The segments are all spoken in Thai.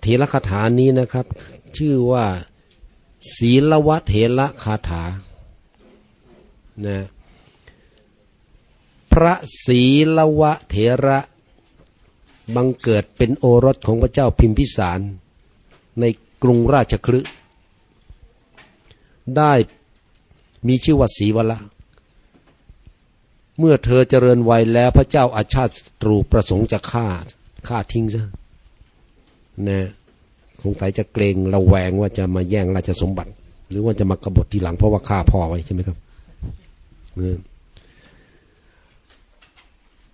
เถระคาถานี้นะครับ ชื่อว่า ศีลวะเถระคาถานะพระศีลวะเถระบังเกิดเป็นโอรสของพระเจ้าพิมพิสาร ในกรุงราชคลึได้มีชื่อว่าศีวละเมื่อเธอเจริญวัยแล้วพระเจ้าอาชาติตรูประสงค์จะฆ่าฆ่าทิ้งซะ นะคงใส่จะเกรงระแวงว่าจะมาแย่งราชสมบัติ หรือว่าจะมากบฏทีหลังเพราะว่าฆ่าพ่อไว้ใช่ไหมครับ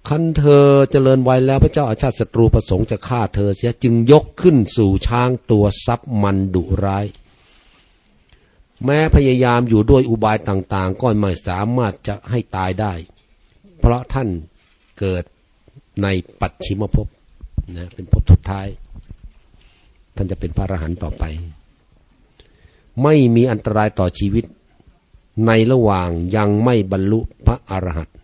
คันเธอเจริญวัยแล้วพระเจ้าอาชาติศัตรูประสงค์จะฆ่าเธอเสียจึงยกขึ้นสู่ช้างตัวซับมันดุร้าย แม้พยายามอยู่ด้วยอุบายต่าง ๆ ก็ไม่สามารถจะให้ตายได้ เพราะท่านเกิดในปัจฉิมภพนะเป็นภพสุดท้าย ท่านจะเป็นพระอรหันต์ต่อไป ไม่มีอันตรายต่อชีวิต ในระหว่างยังไม่บรรลุพระอรหันต์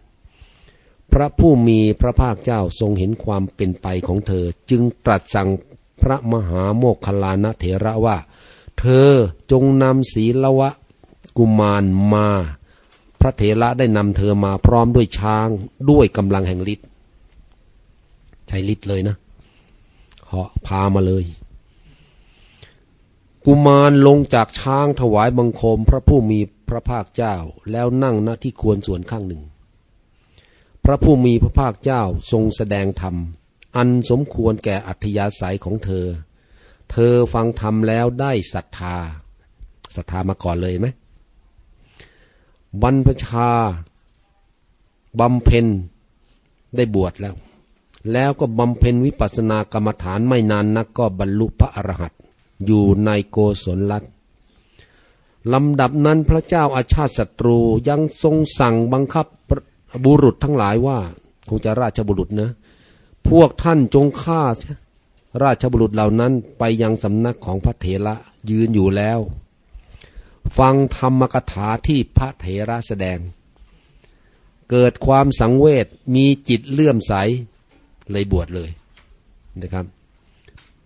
พระผู้มีพระภาคเจ้าทรงเห็นความเป็นไปของเธอ จึงตรัสสั่งพระมหาโมคคลานะเถระว่า เธอจงนำศีลวะกุมารมา พระเถระได้นำเธอมาพร้อมด้วยช้างด้วยกำลังแห่งฤทธิ์ใช้ฤทธิ์เลยนะเหาะพามาเลย กุมารลงจากช้างถวายบังคมพระผู้มีพระภาคเจ้าแล้วนั่งณที่ควรส่วนข้างหนึ่ง พระผู้มีพระภาคเจ้าทรงแสดงธรรม อันสมควรแก่อัธยาศัยของเธอ เธอฟังธรรมแล้วได้ศรัทธาศรัทธามาก่อนเลยไหมบรรพชาบำเพ็ญได้บวชแล้ว แล้วก็บำเพ็ญวิปัสสนากรรมฐานไม่นานนักก็บรรลุพระอรหันต์ อยู่ในโกศลรัตลำดับนั้นพระเจ้าอาชาติศัตรูยังทรงสั่งบังคับบุรุษทั้งหลายว่า คงจะราชบุรุษนะ พวกท่านจงฆ่า ราชบุรุษเหล่านั้นไปยังสำนักของพระเถระยืนอยู่แล้ว ฟังธรรมกถาที่พระเถระแสดง เกิดความสังเวชมีจิตเลื่อมใสเลยบวชเลยนะครับ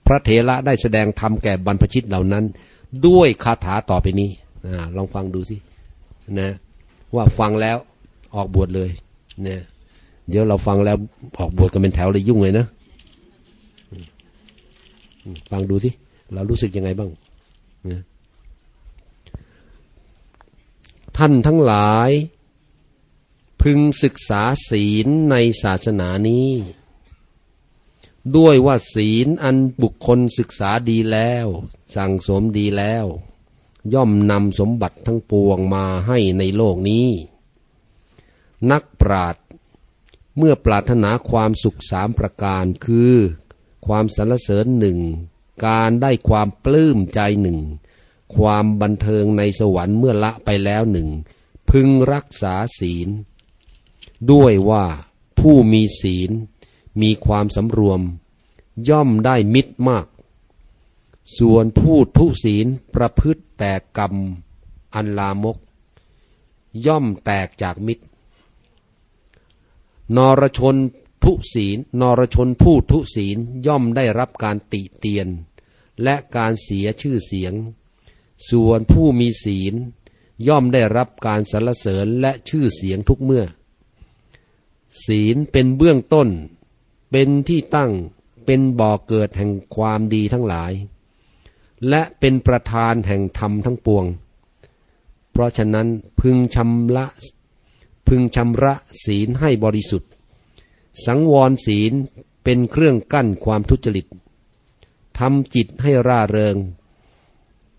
พระเถระได้แสดงธรรมแก่บรรพชิตเหล่านั้น ด้วยคาถาต่อไปนี้อลองฟังดูสินะ ว่าฟังแล้วออกบวชเลยเนี่ยเดี๋ยวเราฟังแล้วออกบวชกันเป็นแถวเลยยุ่งเลยนะฟังดูสิเรารู้สึกยังไงบ้างนะท่านทั้งหลาย พึงศึกษาศีลในศาสนานี้ ด้วยว่าศีลอันบุคคลศึกษาดีแล้ว สั่งสมดีแล้ว ย่อมนำสมบัติทั้งปวงมาให้ในโลกนี้ นักปราดเมื่อปรารถนาความสุขสามประการคือ ความสรรเสริญหนึ่งการได้ความปลื้มใจหนึ่งความบันเทิงในสวรรค์เมื่อละไปแล้วหนึ่งพึงรักษาศีล ด้วยว่าผู้มีศีล มีความสำรวม ย่อมได้มิตรมาก ส่วนผู้ทุศีลประพฤติแต่กรรมอันลามก ย่อมแตกจากมิตร นรชนทุศีลนรชนผู้ทุศีลย่อมได้รับการติเตียน และการเสียชื่อเสียง ส่วนผู้มีศีล ย่อมได้รับการสรรเสริญและชื่อเสียงทุกเมื่อ ศีลเป็นเบื้องต้น เป็นที่ตั้งเป็นบ่อเกิดแห่งความดีทั้งหลาย และเป็นประธานแห่งธรรมทั้งปวง เพราะฉะนั้นพึงชำระพึงชำระศีลให้บริสุทธิ์ สังวรศีลเป็นเครื่องกั้นความทุจริตทำจิตให้ร่าเริง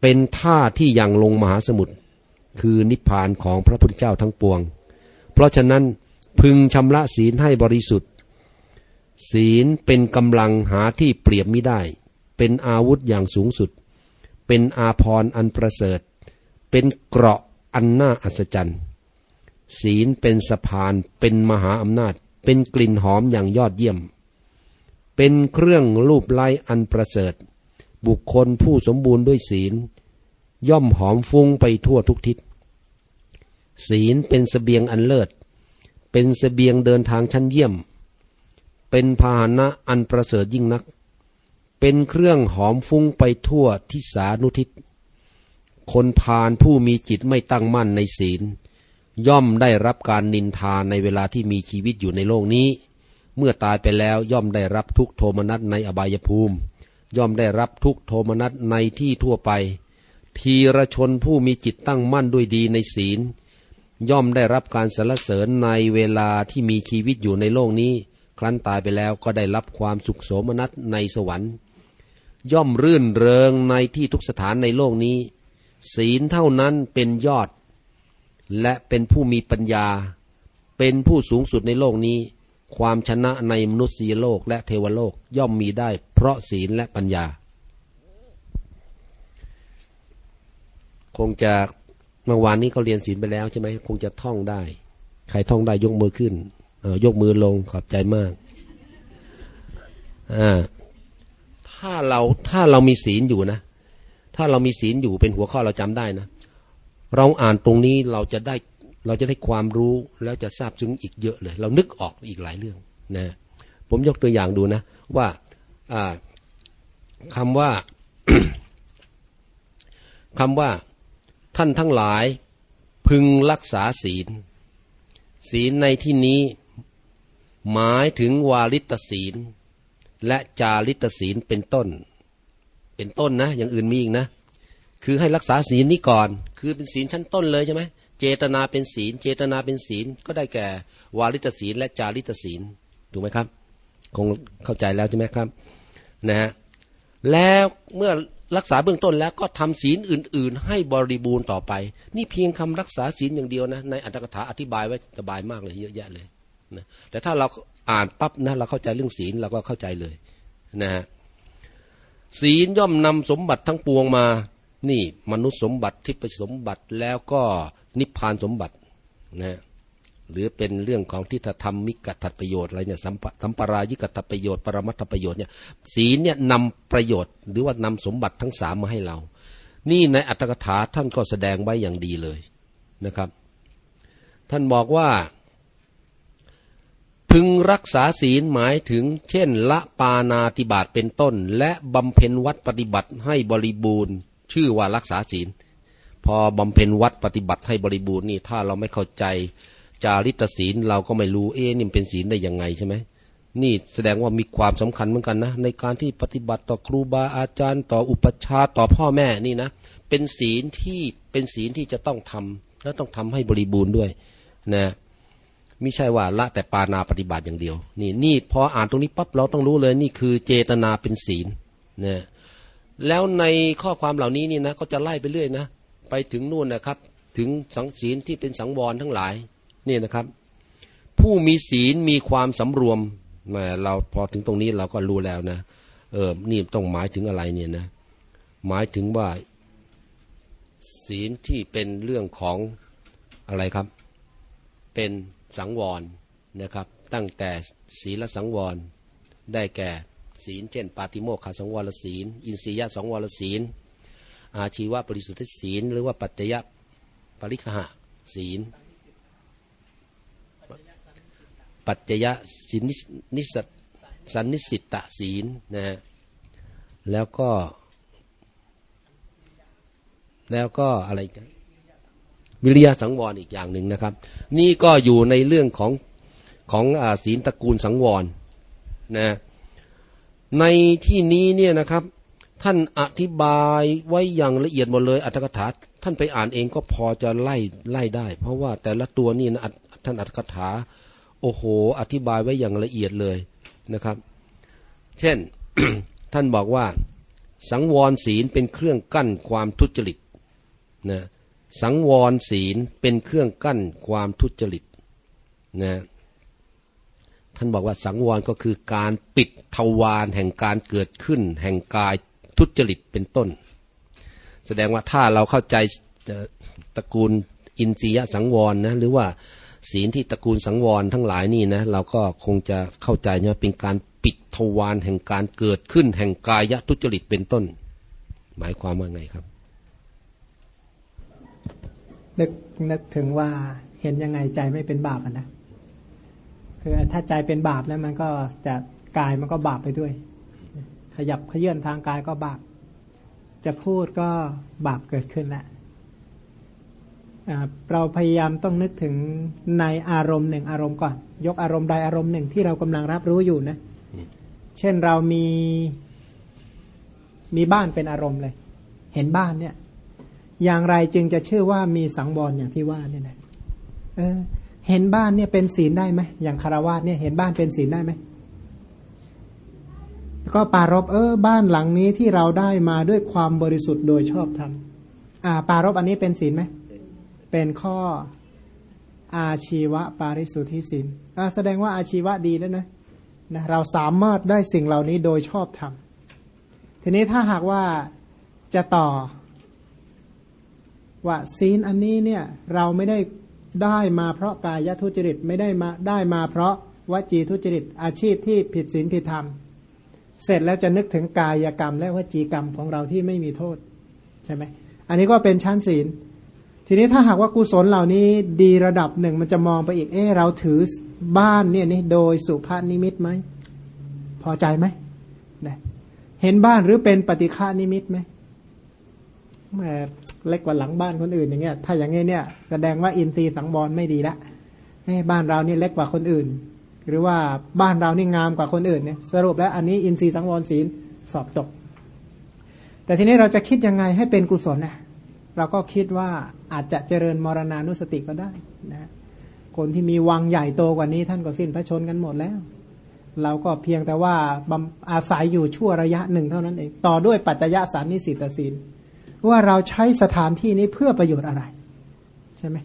เป็นท่าที่ยังลงมหาสมุทรคือนิพพานของพระพุทธเจ้าทั้งปวง เพราะฉะนั้นพึงชำระศีลให้บริสุทธิ์ ศีลเป็นกำลังหาที่เปรียบไม่ได้ เป็นอาวุธอย่างสูงสุด เป็นอาพรอันประเสริฐ เป็นเกราะอันน่าอัศจรรย์ ศีลเป็นสะพาน เป็นมหาอำนาจ เป็นกลิ่นหอมอย่างยอดเยี่ยม เป็นเครื่องรูปไล้อันประเสริฐ บุคคลผู้สมบูรณ์ด้วยศีล ย่อมหอมฟุ้งไปทั่วทุกทิศ ศีลเป็นสเสบียงอันเลิศ เป็นสเสบียงเดินทางชั้นเยี่ยม เป็นพาหนะอันประเสริฐยิ่งนัก เป็นเครื่องหอมฟุ้งไปทั่วทิศานุทิศ คนพาลผู้มีจิตไม่ตั้งมั่นในศีล ย่อมได้รับการนินทาในเวลาที่มีชีวิตอยู่ในโลกนี้ เมื่อตายไปแล้วย่อมได้รับทุกโทมนัสในอบายภูมิ ย่อมได้รับทุกโทมนัสในที่ทั่วไป ทีระชนผู้มีจิตตั้งมั่นด้วยดีในศีล ย่อมได้รับการสรรเสริญในเวลาที่มีชีวิตอยู่ในโลกนี้ ครั้นตายไปแล้วก็ได้รับความสุขโสมนัสในสวรรค์ ย่อมรื่นเริงในที่ทุกสถานในโลกนี้ ศีลเท่านั้นเป็นยอด และเป็นผู้มีปัญญา เป็นผู้สูงสุดในโลกนี้ ความชนะในมนุษยโลกและเทวโลกย่อมมีได้เพราะศีลและปัญญา คงจะเมื่อวานนี้เขาเรียนศีลไปแล้วใช่ไหมคงจะท่องได้ ใครท่องได้ยกมือขึ้น ยกมือลงขอบใจมากอ่าถ้าเราถ้าเรามีศีลอยู่นะ ถ้าเรามีศีลอยู่เป็นหัวข้อเราจำได้นะ เราอ่านตรงนี้เราจะได้เราจะได้ความรู้แล้วจะทราบซึ้งอีกเยอะเลย เรานึกออกอีกหลายเรื่องนะผมยกตัวอย่างดูนะ ว่าคำว่าคำว่าท่านทั้งหลายพึงรักษาศีล ศีลในที่นี้ หมายถึงวาลิตศีล และจาริตศีลเป็นต้น เป็นต้นนะ อย่างอื่นมีอีกนะ คือให้รักษาศีลนี้ก่อน คือเป็นศีลชั้นต้นเลยใช่ไหมเจตนาเป็นศีล เจตนาเป็นศีลก็ได้แก่ วาลิตศีล และจาริตศีลถูกไหมครับ คงเข้าใจแล้วใช่ไหมครับนะฮะแล้วเมื่อรักษาเบื้องต้นแล้วก็ทำศีลอื่น ๆ ให้บริบูรณ์ต่อไป นี่เพียงคำรักษาศีลอย่างเดียวนะ ในอัตถกถาอธิบายไว้สบายมากเลยเยอะแยะเลย นะแต่ถ้าเราอ่านปั๊บนะเราเข้าใจเรื่องศีลเราก็เข้าใจเลยนะฮะศีลย่อมนำสมบัติทั้งปวงมา นี่มนุษย์สมบัติทิพสมบัติแล้วก็นิพพานสมบัตินะหรือเป็นเรื่องของทิฏฐธรรมมิกตัดประโยชน์อะไรเนี่ยสัมปรายิกตัประโยชน์ ปรมัตถประโยชน์เนี่ยศีลเนี่ยนำประโยชน์ หรือว่านำสมบัติทั้งสามมาให้เรา นี่ในอัตถกถาท่านก็แสดงไว้อย่างดีเลยนะครับ ท่านบอกว่า พึงรักษาศีลหมายถึง เช่น ละปานาติบาตเป็นต้น และบำเพ็ญวัดปฏิบัติให้บริบูรณ์ ชื่อว่ารักษาศีล พอบำเพ็ญวัดปฏิบัติให้บริบูรณ์นี่ถ้าเราไม่เข้าใจจาริตศีลเราก็ไม่รู้เอ๊นี่เป็นศีลได้ยังไงใช่ไหมนี่แสดงว่ามีความสำคัญเหมือนกันนะ ในการที่ปฏิบัติต่อครูบาอาจารย์ ต่ออุปชาต่อพ่อแม่นี่นะเป็นศีลที่เป็นศีลที่จะต้องทำแล้วต้องทำให้บริบูรณ์ด้วยนะ ไม่ใช่ว่าละแต่ปานาปฏิบัติอย่างเดียว นี่นี่พออ่านตรงนี้ปั๊บเราต้องรู้เลย นี่คือเจตนาเป็นศีลนะแล้วในข้อความเหล่านี้นี่นะก็จะไล่ไปเรื่อยนะ ไปถึงนู่นนะครับ ถึงสังศีลที่เป็นสังวรทั้งหลายนี่นะครับ ผู้มีศีลมีความสำรวมเราพอถึงตรงนี้เราก็รู้แล้วนะ เออนี่ต้องหมายถึงอะไรเนี่ยนะ หมายถึงว่า ศีลที่เป็นเรื่องของอะไรครับ เป็น สังวรนะครับ ตั้งแต่ศีลสังวร ได้แก่ศีล เช่น ปาติโมกขสังวรศีล อินทรียสังวรศีล อาชีวะบริสุทธิศีล หรือว่าปัจจยปริคหะศีล ปัจจยสินินิสสันนิสิตตศีลนะฮะแล้วก็ แล้วก็อะไรกัน วิริยะสังวรอีกอย่างหนึ่งนะครับ นี่ก็อยู่ในเรื่องของของอศีลตระกูลสังวรนะในที่นี้เนี่ยนะครับ ท่านอธิบายไว้อย่างละเอียดหมดเลยอัตถกถาท่านไปอ่านเองก็พอจะไล่ไล่ได้ เพราะว่าแต่ละตัวนี่นะท่านอัตถกถา โอ้โห อธิบายไว้อย่างละเอียดเลยนะครับ เช่นท่านบอกว่า สังวรศีลเป็นเครื่องกั้นความทุจริตนะ สังวรศีลเป็นเครื่องกั้นความทุจริตนะท่านบอกว่าสังวรก็คือการปิดทวารแห่งการเกิดขึ้น แห่งกายทุจริตเป็นต้น แสดงว่าถ้าเราเข้าใจตระกูลอินทรียสังวรนะหรือว่าศีลที่ตระกูลสังวรทั้งหลายนี่นะเราก็คงจะเข้าใจนะเป็นการปิดทวารแห่งการเกิดขึ้น แห่งกายทุจริตเป็นต้น หมายความว่าไงครับ นึกนึกถึงว่าเห็นยังไงใจไม่เป็นบาปนะคือถ้าใจเป็นบาปแล้วมันก็จะกายมันก็บาปไปด้วย ขยับขยื่นทางกายก็บาป จะพูดก็บาปเกิดขึ้นแล้วเราพยายามต้องนึกถึงในอารมณ์หนึ่งอารมณ์ก่อน ยกอารมณ์ใดอารมณ์หนึ่งที่เรากำลังรับรู้อยู่นะ เช่นเรามีมีบ้านเป็นอารมณ์เลย เห็นบ้านเนี่ย อย่างไรจึงจะชื่อว่ามีสังวรอย่างที่ว่าเนี่ยนะเออ เห็นบ้านเนี่ยเป็นศีลได้ไหมอย่างคารวาสเนี่ยเห็นบ้านเป็นศีลได้ไหมก็ปารบเออบ้านหลังนี้ที่เราได้มาด้วยความบริสุทธิ์โดยชอบธรรมอ่า ปารบอันนี้เป็นศีลไหมเป็นข้ออาชีวะปาริสุทธิศีลอ่าแสดงว่าอาชีวะดีแล้วนะนะเราสามารถได้สิ่งเหล่านี้โดยชอบธรรมทีนี้ถ้าหากว่าจะต่อ ว่าศีลอันนี้เนี่ยเราไม่ได้ได้มาเพราะกายทุจริตไม่ได้มาได้มาเพราะวจีทุจริตอาชีพที่ผิดศีลผิดธรรม เสร็จแล้วจะนึกถึงกายกรรม และวจีกรรมของเราที่ไม่มีโทษใช่ไหมอันนี้ก็เป็นชั้นศีล ทีนี้ถ้าหากว่ากุศลเหล่านี้ดีระดับหนึ่งมันจะมองไปอีกเออเราถือบ้านเนี่ยนี่โดยสุภาพนิมิตไหมพอใจไหมเห็นบ้านหรือเป็นปฏิฆานิมิตไหม แม่เล็กกว่าหลังบ้านคนอื่นอย่างเงี้ย ถ้าอย่างเงี้ยเนี่ยแสดงว่าอินทรีย์สังบอลไม่ดีละบ้านเรานี่เล็กกว่าคนอื่น หรือว่าบ้านเรานี่งามกว่าคนอื่นเนี่ยสรุปแล้วอันนี้อินทรีย์สังวรศีลสอบตก แต่ทีนี้เราจะคิดยังไงให้เป็นกุศลนะเราก็คิดว่าอาจจะเจริญมรณานุสติก็ได้นะคนที่มีวังใหญ่โตกว่านี้ท่านก็สิ้นพระชนกันหมดแล้ว เราก็เพียงแต่ว่าอาศัยอยู่ชั่วระยะหนึ่งเท่านั้นเอง ต่อด้วยปัจจยสารนิสิตศีล ว่าเราใช้สถานที่นี้เพื่อประโยชน์อะไร ใช่ไหม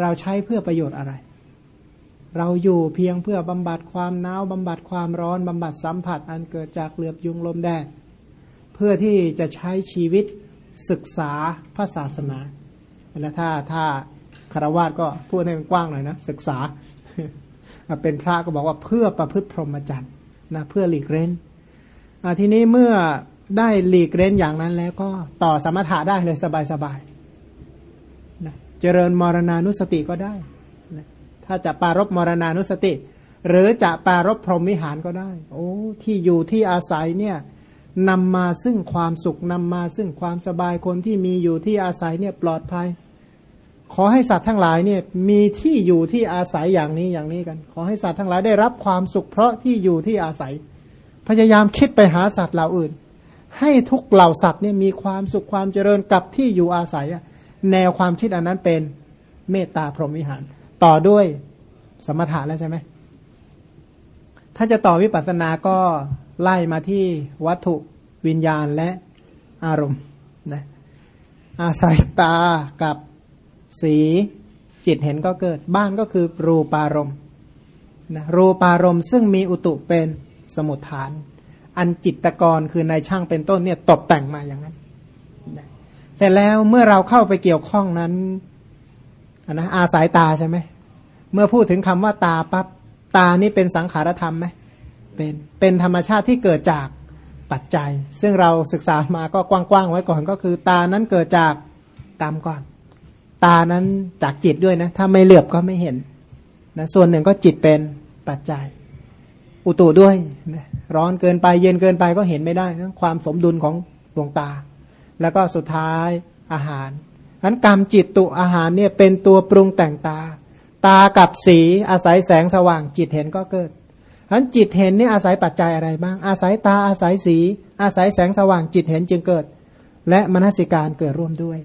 เราใช้เพื่อประโยชน์อะไร เราอยู่เพียงเพื่อบำบัดความหนาวบำบัดความร้อนบำบัดสัมผัส อันเกิดจากเหลือบยุงลมแดดเพื่อที่จะใช้ชีวิตศึกษาพระศาสนาแล้วถ้าถ้าคารวะก็พูดให้กว้างหน่อยนะศึกษา เป็นพระก็บอกว่าเพื่อประพฤติพรหมจรรย์นะเพื่อหลีกเล้นทีนี้เมื่อ ได้หลีกเล้นอย่างนั้นแล้วก็ต่อสมถะได้เลยสบายๆนะเจริญมรณานุสติก็ได้นะถ้าจะปารบมรณานุสติ หรือจะปารบพรหมวิหารก็ได้ โอ้ที่อยู่ที่อาศัยเนี่ยนำมาซึ่งความสุขนำมาซึ่งความสบายคนที่มีอยู่ที่อาศัยเนี่ยปลอดภัย ขอให้สัตว์ทั้งหลายเนี่ยมีที่อยู่ที่อาศัยอย่างนี้อย่างนี้กัน ขอให้สัตว์ทั้งหลายได้รับความสุขเพราะที่อยู่ที่อาศัย พยายามคิดไปหาสัตว์เหล่าอื่น ให้ทุกเหล่าสัตว์เนี่ยมีความสุขความเจริญกับที่อยู่อาศัย แนวความคิดอันนั้นเป็นเมตตาพรหมวิหาร ต่อด้วยสมถะแล้วใช่ไหมถ้าจะต่อวิปัสสนาก็ไล่มาที่วัตถุวิญญาณและอารมณ์นะอาศัยตากับสีจิตเห็นก็เกิด บ้านก็คือรูปารมณ์นะรูปารมณ์ซึ่งมีอุตุเป็นสมุทฐาน อันจิตตกรคือในช่างเป็นต้นเนี่ยตกแต่งมาอย่างนั้นเสร็จแล้วเมื่อเราเข้าไปเกี่ยวข้องนั้นนะอาศัยตาใช่ไหมเมื่อพูดถึงคำว่าตาปั๊บตานี่เป็นสังขารธรรมไหมเป็นเป็นธรรมชาติที่เกิดจากปัจจัย ซึ่งเราศึกษามาก็กว้างๆไว้ก่อนก็คือ ตานั้นเกิดจากกรรมก่อน ตานั้นจากจิตด้วยนะ ถ้าไม่เหลือบก็ไม่เห็นนะส่วนหนึ่งก็จิตเป็นปัจจัย อุตุด้วย ร้อนเกินไปเย็นเกินไปก็เห็นไม่ได้นะความสมดุลของดวงตา แล้วก็สุดท้ายอาหารอันกรรมจิตตุอาหารเนี่ยเป็นตัวปรุงแต่งตา ตากับสีอาศัยแสงสว่าง จิตเห็นก็เกิดอันจิตเห็นนี่อาศัยปัจจัยอะไรบ้าง อาศัยตาอาศัยสี อาศัยแสงสว่างจิตเห็นจึงเกิด และมนสิการเกิดร่วมด้วย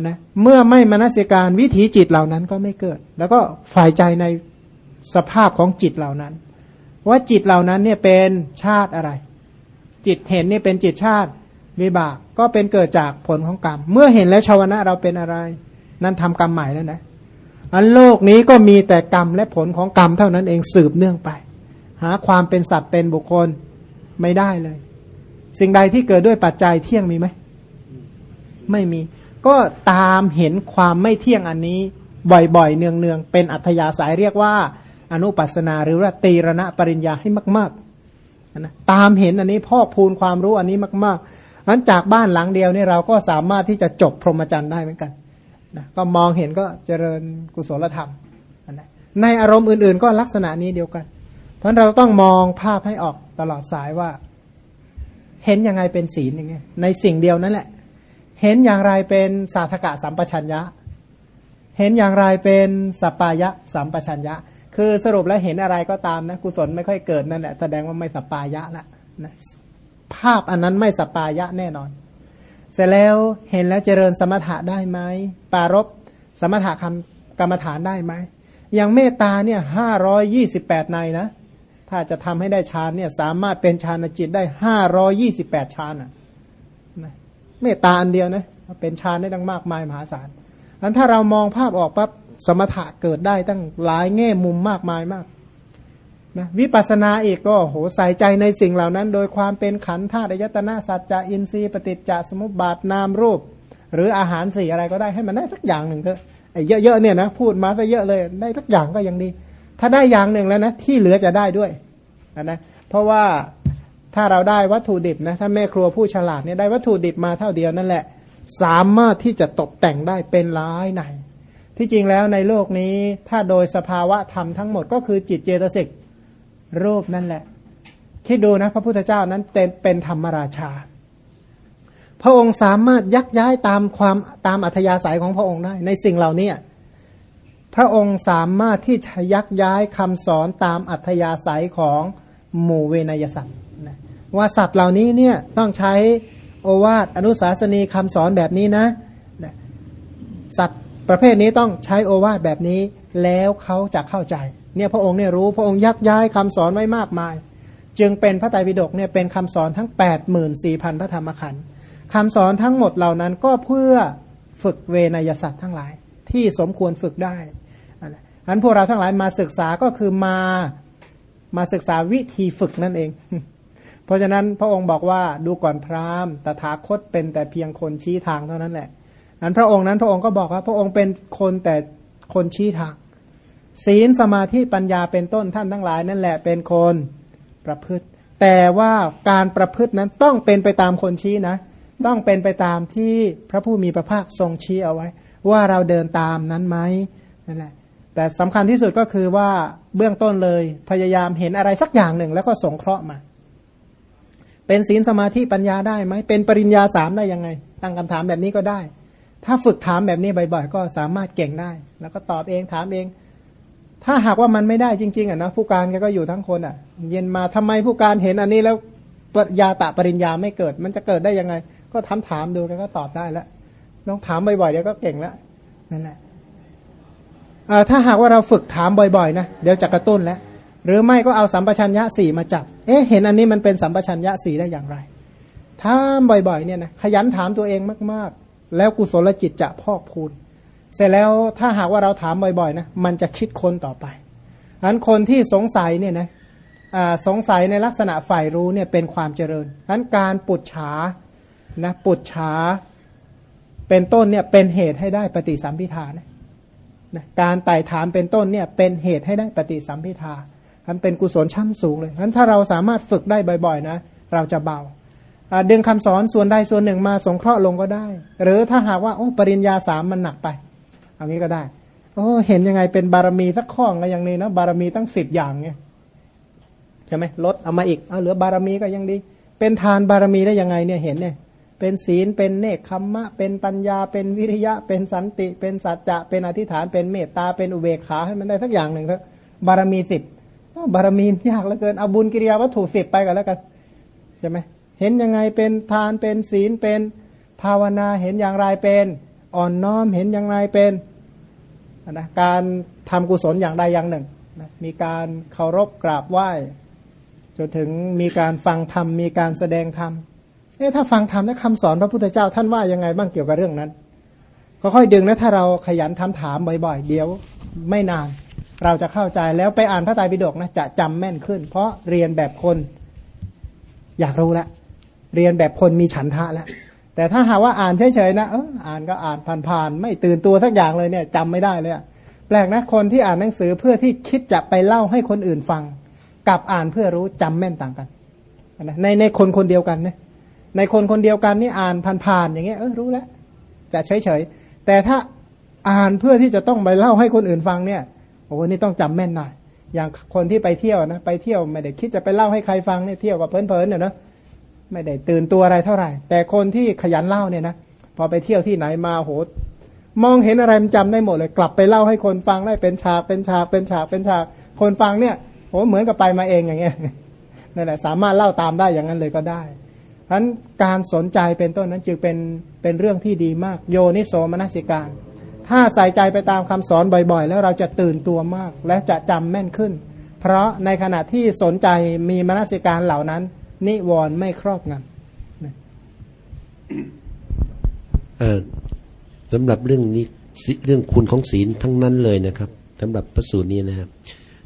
นะเมื่อไม่มนสิการวิถีจิตเหล่านั้นก็ไม่เกิด แล้วก็ฝ่ายใจในสภาพของจิตเหล่านั้น ว่าจิตเหล่านั้นเนี่ยเป็นชาติอะไร จิตเห็นนี่เป็นจิตชาติวิบากก็เป็นเกิดจากผลของกรรม เมื่อเห็นแล้วชาวนะเราเป็นอะไร นั่นทำกรรมใหม่แล้วนะอันโลกนี้ก็มีแต่กรรมและผลของกรรมเท่านั้นเองสืบเนื่องไป หาความเป็นสัตว์เป็นบุคคลไม่ได้เลย สิ่งใดที่เกิดด้วยปัจจัยเที่ยงมีไหมไม่มี ก็ตามเห็นความไม่เที่ยงอันนี้ บ่อยๆ เนืองๆเป็นอัธยาศัยเรียกว่า อนุปัสนาหรือว่าตีรณะปริญญาให้มากๆนะตามเห็นอันนี้พอกพูนความรู้อันนี้มากๆนั้นจากบ้านหลังเดียวนี่เราก็สามารถที่จะจบพรหมจรรย์ได้เหมือนกันนะก็มองเห็นก็เจริญกุศลธรรมนะในอารมณ์อื่น ๆ ก็ลักษณะนี้เดียวกัน เพราะเราต้องมองภาพให้ออกตลอดสายว่า เห็นยังไงเป็นศีลอย่างเงี้ยในสิ่งเดียวนั่นแหละ เห็นอย่างไรเป็นสาธกะสัมปชัญญะ เห็นอย่างไรเป็นสปายะสัมปชัญญะ คือสรุปแล้วเห็นอะไรก็ตามนะกุศลไม่ค่อยเกิดนั่นแหละแสดงว่าไม่สปายะละนะภาพอันนั้นไม่สปายะแน่นอน เสร็จแล้วเห็นแล้วเจริญสมถะได้ไหมปารบสมถะคำกรรมฐานได้ไหมอย่างเมตตาเนี่ยห้าร้อยยี่สิบแปดในนะ ถ้าจะทำให้ได้ฌานเนี่ยสามารถเป็นฌานจิตได้ห้าร้อยี่สิบแปดฌานอะเมตตาอันเดียวนะเป็นฌานได้ตั้งมากมายมหาศาลอันถ้าเรามองภาพออกปั๊บ สมถะเกิดได้ตั้งหลายแง่มุมมากมายมากนะวิปัสสนาอีกก็โหใส่ใจในสิ่งเหล่านั้น โดยความเป็นขันธ์ธาตุยตนาสัจจะอินทรีย์ปฏิจจสมุปบาทนามรูป หรืออาหารสี่อะไรก็ได้ให้มันได้สักอย่างหนึ่งเถอะไอ้เยอะๆเนี่ยนะพูดมาซะเยอะเลยได้สักอย่างก็ยังดี ถ้าได้อย่างหนึ่งแล้วนะที่เหลือจะได้ด้วยนะเพราะว่าถ้าเราได้วัตถุดิบนะถ้าแม่ครัวผู้ฉลาดเนี่ยได้วัตถุดิบมาเท่าเดียวนั่นแหละ สามารถที่จะตกแต่งได้เป็นร้ายไหน ที่จริงแล้วในโลกนี้ถ้าโดยสภาวะธรรมทั้งหมดก็คือจิตเจตสิกรูปนั่นแหละ คิดดูนะพระพุทธเจ้านั้นเป็นเป็นธรรมราชา พระองค์สามารถยักย้ายตามความตามอัธยาศัยของพระองค์ได้ ในสิ่งเหล่านี้พระองค์สามารถที่จะยักย้ายคำสอนตามอัธยาศัยของหมู่เวนยสัตว์ว่าสัตว์เหล่านี้เนี่ยต้องใช้โอวาทอนุสาสนีคำสอนแบบนี้นะสัตว์ ประเภทนี้ต้องใช้โอวาทแบบนี้แล้วเขาจะเข้าใจ เนี่ยพระองค์เนี่ยรู้พระองค์ยักย้ายคำสอนไว้มากมาย จึงเป็นพระไตรปิฎกเนี่ยเป็นคำสอนทั้ง 8 4 0 0 0 พระธรรมขันธ์คำสอนทั้งหมดเหล่านั้นก็เพื่อฝึกเวนยสัตว์ทั้งหลาย ที่สมควรฝึกได้อันพวกเราทั้งหลายมาศึกษาก็คือมามาศึกษาวิธีฝึกนั่นเอง เพราะฉะนั้นพระองค์บอกว่าดูก่อนพราหมณ์ตถาคตเป็นแต่เพียงคนชี้ทางเท่านั้นแหละ อันพระองค์นั้นพระองค์ก็บอกว่า พระองค์เป็นคนแต่คนชี้ทางศีลสมาธิปัญญาเป็นต้นท่านทั้งหลาย นั่นแหละเป็นคนประพฤติ แต่ว่าการประพฤตินั้นต้องเป็นไปตามคนชี้นะ ต้องเป็นไปตามที่พระผู้มีพระภาคทรงชี้เอาไว้ ว่าเราเดินตามนั้นไหมนั่นแหละแต่สำคัญที่สุดก็คือว่าเบื้องต้นเลยพยายามเห็นอะไรสักอย่างหนึ่ง แล้วก็สงเคราะห์มา เป็นศีลสมาธิปัญญาได้ไหมเป็นปริญญาสามได้ยังไง ตั้งคำถามแบบนี้ก็ได้ ถ้าฝึกถามแบบนี้บ่อยๆ ก็สามารถเก่งได้ แล้วก็ตอบเองถามเอง ถ้าหากว่ามันไม่ได้จริง ๆอะนะผู้การก็อยู่ทั้งคนอะ เย็นมาทำไมผู้การเห็นอันนี้แล้วปยาตะปริญญาไม่เกิด มันจะเกิดได้ยังไง ก็ทำถามดูแกก็ตอบได้แล้วต้องถามบ่อยๆเดี๋ยวก็เก่งแล้วนั่นแหละถ้าหากว่าเราฝึกถามบ่อยๆนะเดี๋ยวจะกระตุ้นแล้วหรือไม่ก็เอาสัมปชัญญะสี่มาจับ เอ๊ะเห็นอันนี้มันเป็นสัมปชัญญะสี่ได้อย่างไรถามบ่อยๆเนี่ยนะขยันถามตัวเองมากๆ แล้วกุศลจิตจะพอกพูน เสร็จแล้วถ้าหากว่าเราถามบ่อยๆนะมันจะคิดคนต่อไปอันคนที่สงสัยเนี่ยนะสงสัยในลักษณะฝ่ายรู้เนี่ยเป็นความเจริญอันการปุจฉานะปุจฉาเป็นต้นเนี่ยเป็นเหตุให้ได้ปฏิสัมพิธานะนะการไต่ถามเป็นต้นเนี่ยเป็นเหตุให้ได้ปฏิสัมพิทาอันเป็นกุศลชั้นสูงเลยอันถ้าเราสามารถฝึกได้บ่อย ๆ นะ เราจะเบา ดึงคำสอนส่วนใดส่วนหนึ่งมาสงเคราะห์ลงก็ได้ หรือถ้าหากว่าโอ้ปริญญาสามมันหนักไปเอางี้ก็ได้โอ้เห็นยังไงเป็นบารมีสักข้องก็ยังนี้นะบารมีตั้งสิบอย่างไงใช่ไหมลดเอามาอีกเอาเหลือบารมีก็ยังดี เป็นทานบารมีได้ยังไงเนี่ยเห็นเนี่ยเป็นศีลเป็นเนคขมมะ เป็นปัญญา เป็นวิริยะ เป็นสันติ เป็นสัจจะเป็นอธิษฐานเป็นเมตตาเป็นอุเบกขาให้มันได้สักอย่างหนึ่งครับบารมีสิบบารมียากเหลือเกินเอาบุญกิริยาวัตถุสิบไปกันแล้วกันใช่ไหม ห็นยังไงเป็นทานเป็นศีลเป็นภาวนาเห็นอย่างไรเป็น อ่อนน้อมเห็นอย่างไรเป็นนะการทำกุศลอย่างใดอย่างหนึ่งนะมีการเคารพกราบไหว้จนถึงมีการฟังธรรมมีการแสดงธรรมเอ๊ะถ้าฟังธรรมและคำสอนพระพุทธเจ้าท่านว่ายังไงบ้างเกี่ยวกับเรื่องนั้น ก็ค่อยดึงนะถ้าเราขยันทำถามบ่อยๆ เดี๋ยวไม่นาน เราจะเข้าใจแล้วไปอ่านพระไตรปิฎกนะจะจำแม่นขึ้น เพราะเรียนแบบคนอยากรู้แล้ว เรียนแบบคนมีฉันทะแล้วแต่ถ้าหาว่าอ่านเฉยๆนะเอออ่านก็อ่านผ่านๆไม่ตื่นตัวสักอย่างเลยเนี่ยจำไม่ได้เลยแปลกนะคนที่อ่านหนังสือเพื่อที่คิดจะไปเล่าให้คนอื่นฟัง กับอ่านเพื่อรู้จำแม่นต่างกันในในคนคนเดียวกันนะในคนคนเดียวกันนี่อ่านผ่านๆอย่างเงี้ยเออรู้แล้วจะเฉยๆแต่ถ้าอ่านเพื่อที่จะต้องไปเล่าให้คนอื่นฟังเนี่ยโอ้นี่ต้องจำแม่นหน่อยอย่างคนที่ไปเที่ยวนะไปเที่ยวไม่ได้คิดจะไปเล่าให้ใครฟังเนี่ยเที่ยวกับเพลินๆเนี่ยนะ ไม่ได้ตื่นตัวอะไรเท่าไหร่ แต่คนที่ขยันเล่าเนี่ยนะพอไปเที่ยวที่ไหนมาโหมองเห็นอะไรมันจำได้หมดเลย กลับไปเล่าให้คนฟังได้เป็นฉากเป็นฉากเป็นฉากเป็นฉาก คนฟังเนี่ยโหเหมือนกับไปมาเองอย่างเงี้ยนั่นแหละสามารถเล่าตามได้อย่างนั้นเลยก็ได้เพราะการสนใจเป็นต้นนั้นจึงเป็นเป็นเรื่องที่ดีมาก โยนิโสมนสิการ ถ้าใส่ใจไปตามคำสอนบ่อยๆ แล้วเราจะตื่นตัวมากและจะจำแม่นขึ้น เพราะในขณะที่สนใจมีมนสิการเหล่านั้น นิวรณ์ไม่ครอบงำสำหรับเรื่องนี้เรื่องคุณของศีลทั้งนั้นเลยนะครับสำหรับพระสูตรนี้นะครับ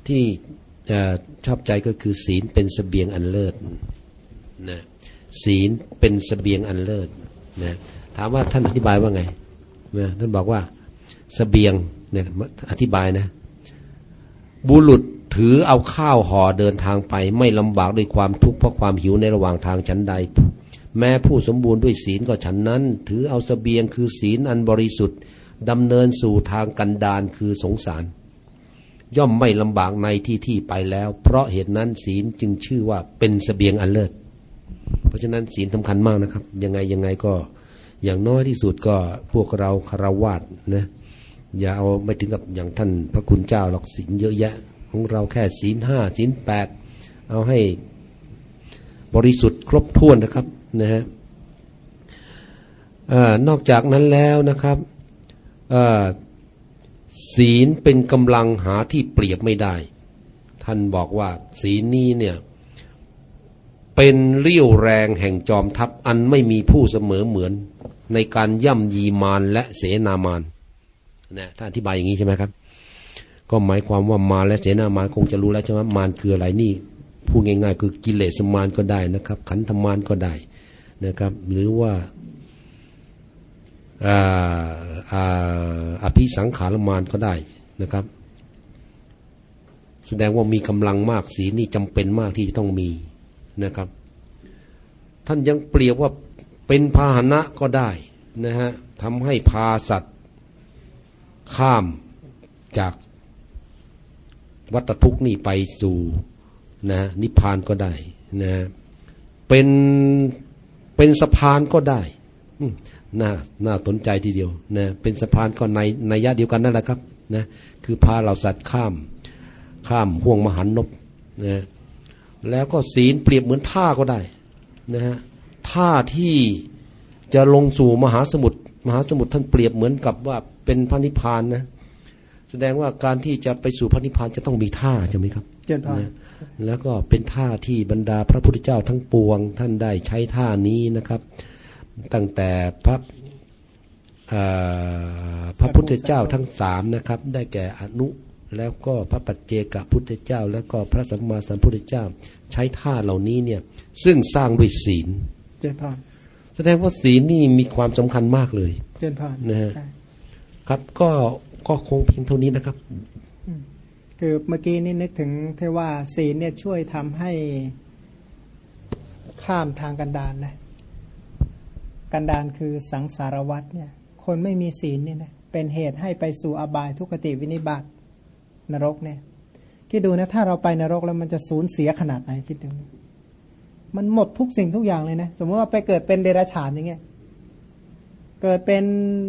ที่ชอบใจก็คือศีลเป็นสเสบียงอันเลิศนะศีลเป็นสเสบียงอันเลิศนะถามว่าท่านอธิบายว่าไงนะท่านบอกว่าสเสบียงเนี่ยอธิบายนะ บุรุษ ถือเอาข้าวห่อเดินทางไป ไม่ลำบากด้วยความทุกข์เพราะความหิวในระหว่างทางชั้นใด แม้ผู้สมบูรณ์ด้วยศีลก็ฉันนั้น ถือเอาสเสบียงคือศีลอันบริสุทธิ์ดำเนินสู่ทางกันดานคือสงสาร ย่อมไม่ลำบากในที่ที่ไปแล้ว เพราะเหตุนั้นศีลจึงชื่อว่าเป็นสเสบียงอันเลิศเพราะฉะนั้นศีลสำคัญมากนะครับ ยังไงยังไงก็อย่างน้อยที่สุดก็พวกเราคารวาสนะอย่าเอาไม่ถึงกับอย่างท่านพระคุณเจ้าหรอกศีลเยอะแยะ ของเราแค่ศีลห้าศีลแปดเอาให้บริสุทธิ์ครบถ้วนนะครับนะฮะนอกจากนั้นแล้วนะครับศีลเป็นกำลังหาที่เปรียบไม่ได้ ท่านบอกว่าศีลนี้เนี่ยเป็นเรี่ยวแรงแห่งจอมทัพอันไม่มีผู้เสมอเหมือนในการย่ำยีมารและเสนามารนะท่านอธิบายอย่างนี้ใช่ไหมครับ ก็หมายความว่ามารและเสนามารคงจะรู้แล้วใช่ไหมมารคืออะไรนี่พูดง่าย ๆ คือกิเลสมารก็ได้นะครับ ขันธมารก็ได้นะครับ หรือว่าอภิสังขารมารก็ได้นะครับ แสดงว่ามีกำลังมากสีนี่จำเป็นมากที่จะต้องมีนะครับ ท่านยังเปรียบว่าเป็นพาหนะก็ได้นะฮะทำให้พาสัตว์ข้ามจาก วัฏทุกข์นี่ไปสู่นะนิพพานก็ได้นะเป็นเป็นสะพานก็ได้น่าน่าสนใจทีเดียวนะเป็นสะพานก็ในในยะเดียวกันนั่นแหละครับนะคือพาเราสัตว์ข้ามข้ามห่วงมหันนบนะแล้วก็ศีลเปรียบเหมือนท่าก็ได้นะฮะท่าที่จะลงสู่มหาสมุทรมหาสมุทรท่านเปรียบเหมือนกับว่าเป็นพระนิพพานนะ แสดงว่าการที่จะไปสู่พระนิพพานจะต้องมีท่าใช่ไหมครับเจนพานแล้วก็เป็นท่าที่บรรดาพระพุทธเจ้าทั้งปวง ท่านได้ใช้ท่านี้นะครับ ตั้งแต่พระพระพุทธเจ้าทั้งสามนะครับ ได้แก่อนุ แล้วก็พระปัจเจกพุทธเจ้า แล้วก็พระสัมมาสัมพุทธเจ้า ใช้ท่าเหล่านี้เนี่ย ซึ่งสร้างด้วยศีลเจนพานแสดงว่าศีลนี่มีความสำคัญมากเลยเจนพานนะฮะครับก็ ก็คงเพียงเท่านี้นะครับ คือเมื่อกี้นี่นึกถึงเทว่าศีลเนี่ยช่วยทำให้ข้ามทางกันดานนะกันดานคือสังสารวัตเนี่ย คนไม่มีศีลเนี่ยนะเป็นเหตุให้ไปสู่อบายทุกขติวินิบาตนรกเนี่ยคิดดูนะถ้าเราไปนรกแล้วมันจะสูญเสียขนาดไหนคิดดูมันหมดทุกสิ่งทุกอย่างเลยนะสมมติว่าไปเกิดเป็นเดรัจฉานอย่างเงี้ยเกิดเป็น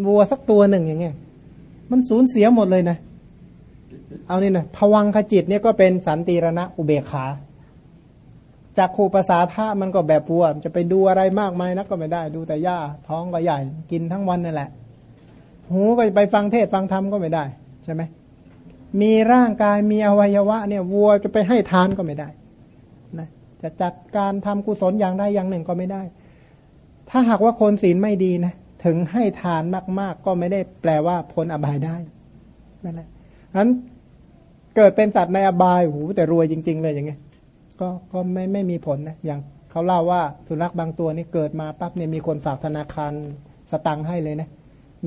วัวสักตัวหนึ่งอย่างเงี้ย มันสูญเสียหมดเลยนะ เอานี่นะผวังขจิตเนี่ยก็เป็นสันติรณะอุเบกขา จากคูภาษาท่ามันก็แบบวัวจะไปดูอะไรมากมายนักก็ไม่ได้ ดูแต่หญ้าท้องก็ใหญ่กินทั้งวันนั่นแหละ หูก็ไปฟังเทศฟังธรรมก็ไม่ได้ใช่ไหมมีร่างกายมีอวัยวะเนี่ยวัวจะไปให้ทานก็ไม่ได้นะจะจัดการทำกุศลอย่างใดอย่างหนึ่งก็ไม่ได้ ถ้าหากว่าคนศีลไม่ดีนะ ถึงให้ทานมาก ๆ ก็ไม่ได้แปลว่าพ้นอบายได้นั่นแหละนั้นเกิดเป็นสัตว์ในอบายหูแต่รวยจริง ๆ เลยอย่างเงี้ยก็ก็ไม่ไม่มีผลนะอย่างเขาเล่าว่าสุนัขบางตัวนี่เกิดมาปั๊บเนี่ยมีคนฝากธนาคารสตังค์ให้เลยนะ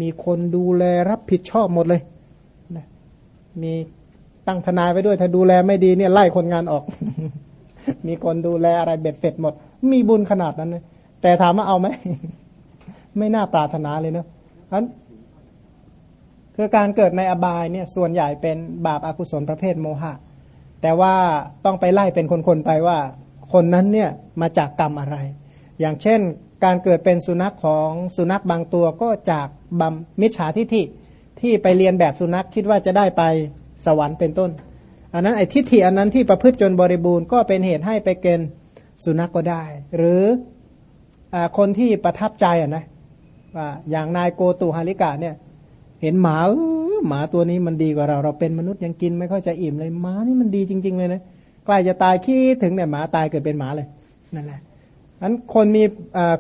มีคนดูแลรับผิดชอบหมดเลยนะมีตั้งทนายไว้ด้วย ถ้าดูแลไม่ดีเนี่ยไล่คนงานออก มีคนดูแลอะไรเบ็ดเสร็จหมด มีบุญขนาดนั้นเลยแต่ถามว่าเอาไหม ไม่น่าปรารถนาเลยเนะเพราะคือการเกิดในอบายเนี่ยส่วนใหญ่เป็นบาปอากุศลประเภทโมหะ แต่ว่าต้องไปไล่เป็นคนๆไปว่า คนนั้นเนี่ยมาจากกรรมอะไร อย่างเช่น การเกิดเป็นสุนัขของสุนัขบางตัวก็จากบัมมิจฉาทิฐิที่ไปเรียนแบบสุนัขคิดว่าจะได้ไปสวรรค์เป็นต้น อันนั้นไอ้ทิฏฐิอันนั้นที่ประพฤติจนบริบูรณ์ก็เป็นเหตุให้ไปเกณฑ์สุนัขกก็ได้ หรืออคนที่ประทับใจอะนะ ว่าอย่างนายโกตุฮาริกาเนี่ย เห็นหมาหมาตัวนี้มันดีกว่าเรา เราเป็นมนุษย์ยังกินไม่ค่อยจะอิ่มเลยหมานี่มันดีจริง ๆ เลยนะใกล้จะตายคิดถึงแต่หมาตายเกิดเป็นหมาเลยนั่นแหละอันคนมี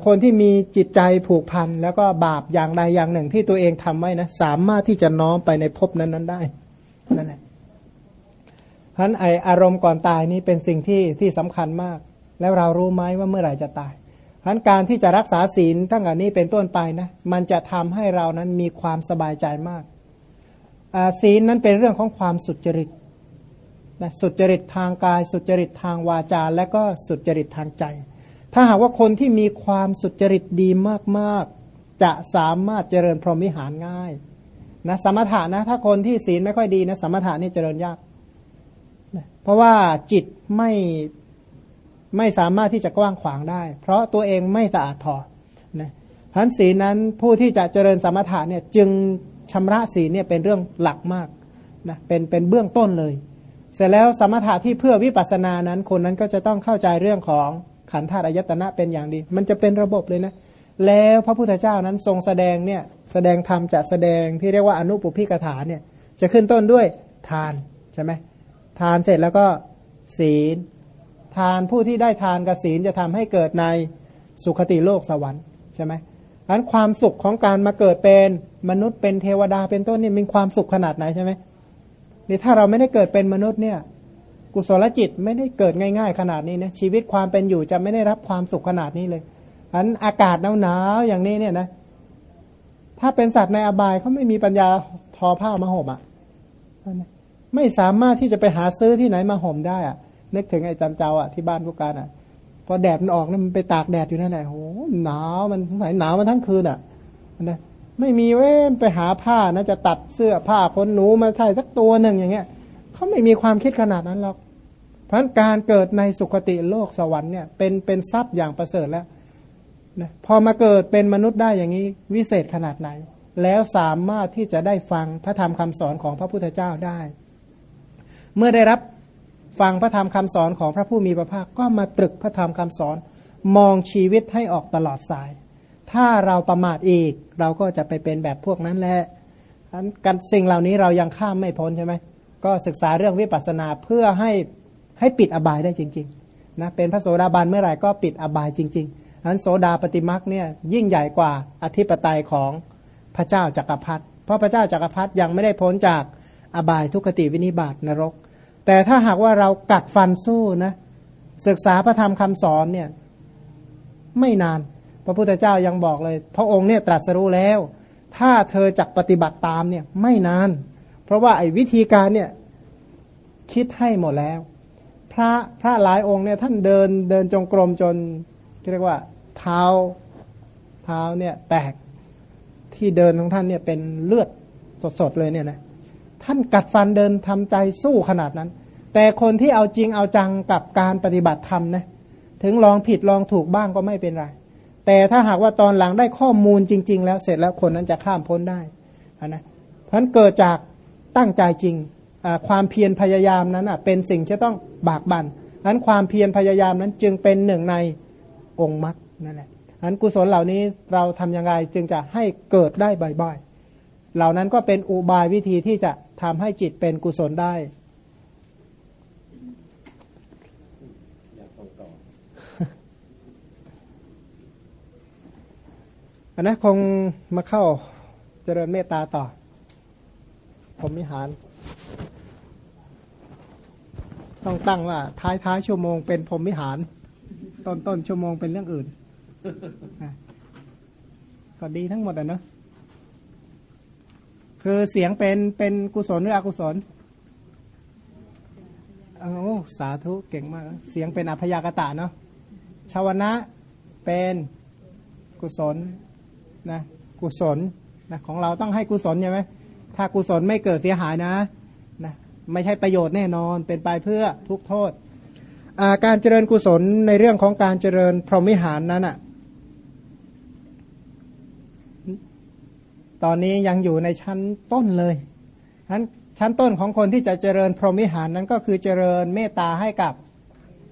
คนที่มีจิตใจผูกพันแล้วก็บาปอย่างใดอย่างหนึ่งที่ตัวเองทำไว้นะสามารถที่จะน้อมไปในภพนั้นๆได้นั่นแหละเพราะไออารมณ์ก่อนตายนี้เป็นสิ่งที่ที่สำคัญมาก แล้วเรารู้ไหมว่าเมื่อไหร่จะตาย พราะการที่จะรักษาศีลตั้งแต่นี้เป็นต้นไปนะมันจะทำให้เรานั้นมีความสบายใจมากศีลนั้นเป็นเรื่องของความสุจริตนะสุจริตทางกาย สุจริตทางวาจา และก็สุจริตทางใจ ถ้าหากว่าคนที่มีความสุจริตดีมากๆ จะสามารถเจริญพรหมิหารง่ายนะสมถะนะถ้าคนที่ศีลไม่ค่อยดีนะสมถะนี่เจริญยากนะเพราะว่าจิตไม่ ไม่สามารถที่จะกว้างขวางได้ เพราะตัวเองไม่สะอาดพอนะพันศีนั้นผู้ที่จะเจริญสมถะเนี่ยจึงชำระศีเนี่ยเป็นเรื่องหลักมากนะเป็นเป็นเบื้องต้นเลย เสร็จแล้วสมถะที่เพื่อวิปัสสนานั้นคนนั้นก็จะต้องเข้าใจเรื่องของขันธ์ธาตุอายตนะเป็นอย่างดี มันจะเป็นระบบเลยนะแล้วพระพุทธเจ้านั้นทรงแสดงเนี่ยแสดงธรรมจะแสดงที่เรียกว่าอนุปุพิกถาเนี่ยจะขึ้นต้นด้วยทานใช่ไหมทานเสร็จแล้วก็ศีล ทานผู้ที่ได้ทานกับศีลจะทำให้เกิดในสุขติโลกสวรรค์ใช่ไหมอันความสุขของการมาเกิดเป็นมนุษย์เป็นเทวดาเป็นต้นนี่มีความสุขขนาดไหนใช่ไหมนี่ถ้าเราไม่ได้เกิดเป็นมนุษย์เนี่ย กุศลจิตไม่ได้เกิดง่าย ๆ ขนาดนี้นะชีวิตความเป็นอยู่จะไม่ได้รับความสุขขนาดนี้เลยอันอากาศหนาวๆอย่างนี้เนี่ยนะ ถ้าเป็นสัตว์ในอบายเขาไม่มีปัญญาทอผ้ามาห่มอะไม่สามารถที่จะไปหาซื้อที่ไหนมาห่มได้อะ นึกถึงไอ้จันเจ้าอะที่บ้านพวกการอะพอแดดมันออกเนี่ยมันไปตากแดดอยู่นั่นแหละโหหนาวมันสงสัยหนาวมันทั้งคืนอะนะไม่มีเว้นไปหาผ้านะจะตัดเสื้อผ้าคนหนูมาใส่สักตัวหนึ่งอย่างเงี้ยเขาไม่มีความคิดขนาดนั้นหรอกเพราะการเกิดในสุคติโลกสวรรค์เนี่ยเป็นเป็นทรัพย์อย่างประเสริฐแล้วนะพอมาเกิดเป็นมนุษย์ได้อย่างนี้วิเศษขนาดไหน แล้วสามารถที่จะได้ฟังพระธรรมคำสอนของพระพุทธเจ้าได้ เมื่อได้รับ ฟังพระธรรมคำสอนของพระผู้มีพระภาคก็มาตรึกพระธรรมคำสอน มองชีวิตให้ออกตลอดสาย ถ้าเราประมาทอีก เราก็จะไปเป็นแบบพวกนั้นแหละกันสิ่งเหล่านี้เรายังข้ามไม่พ้นใช่ไหมก็ศึกษาเรื่องวิปัสสนาเพื่อให้ให้ปิดอบายได้จริงๆนะเป็นพระโสดาบันเมื่อไหร่ก็ปิดอบายจริงๆอันโสดาปฏิมักเนี่ยยิ่งใหญ่กว่าอธิปไตยของพระเจ้าจากักรพรรดิเพราะพระเจ้าจากักรพรรดิยังไม่ได้พ้นจากอบายทุกขติวินิบาตนรก แต่ถ้าหากว่าเรากัดฟันสู้นะศึกษาพระธรรมคำสอนเนี่ย ไม่นาน พระพุทธเจ้ายังบอกเลย พระองค์เนี่ยตรัสรู้แล้ว ถ้าเธอจักปฏิบัติตามเนี่ยไม่นาน เพราะว่าไอ้วิธีการเนี่ยคิดให้หมดแล้ว พระพระหลายองค์เนี่ยท่านเดินเดินจงกรมจนเรียกว่า เท้าเท้าเนี่ยแตกที่เดินของท่านเนี่ยเป็นเลือดสดๆเลยเนี่ยนะ ท่านกัดฟันเดินทำใจสู้ขนาดนั้น แต่คนที่เอาจริงเอาจังกับการปฏิบัติธรรมนะถึงลองผิดลองถูกบ้างก็ไม่เป็นไร แต่ถ้าหากว่าตอนหลังได้ข้อมูลจริง ๆ แล้วเสร็จแล้วคนนั้นจะข้ามพ้นได้นะเพราะนั้นเกิดจากตั้งใจจริงความเพียรพยายามนั้นเป็นสิ่งที่ต้องบากบัน่นนั้นความเพียรพยายามนั้นจึงเป็นหนึ่งในองค์มรรคนั่นแหละอันกุศลเหล่านี้เราทำยังไงจึงจะให้เกิดได้บ่อยๆ เหล่านั้นก็เป็นอุบายวิธีที่จะ ทำให้จิตเป็นกุศลได้อันนั้นคงมาเข้าเจริญเมตตาต่อ ผมมิหาร ต้องตั้งว่า ท้ายท้ายชั่วโมงเป็นผมมิหาร ต้นต้นชั่วโมงเป็นเรื่องอื่นก็ดีทั้งหมดอะเนาะ คือเสียงเป็นเป็นกุศลหรืออกุศลโอ้สาธุเก่งมาก เสียงเป็นอภยากตะเนาะชาวนะเป็นกุศลนะกุศลนะของเราต้องให้กุศลใช่ไหมถ้ากุศลไม่เกิดเสียหายนะนะไม่ใช่ประโยชน์แน่นอนเป็นไปเพื่อทุกโทษ การเจริญกุศลในเรื่องของการเจริญพรหมิหารนั้นอะ ตอนนี้ยังอยู่ในชั้นต้นเลยชั้นชั้นต้นของคนที่จะเจริญพรหมิหารนั้นก็คือเจริญเมตตาให้กับ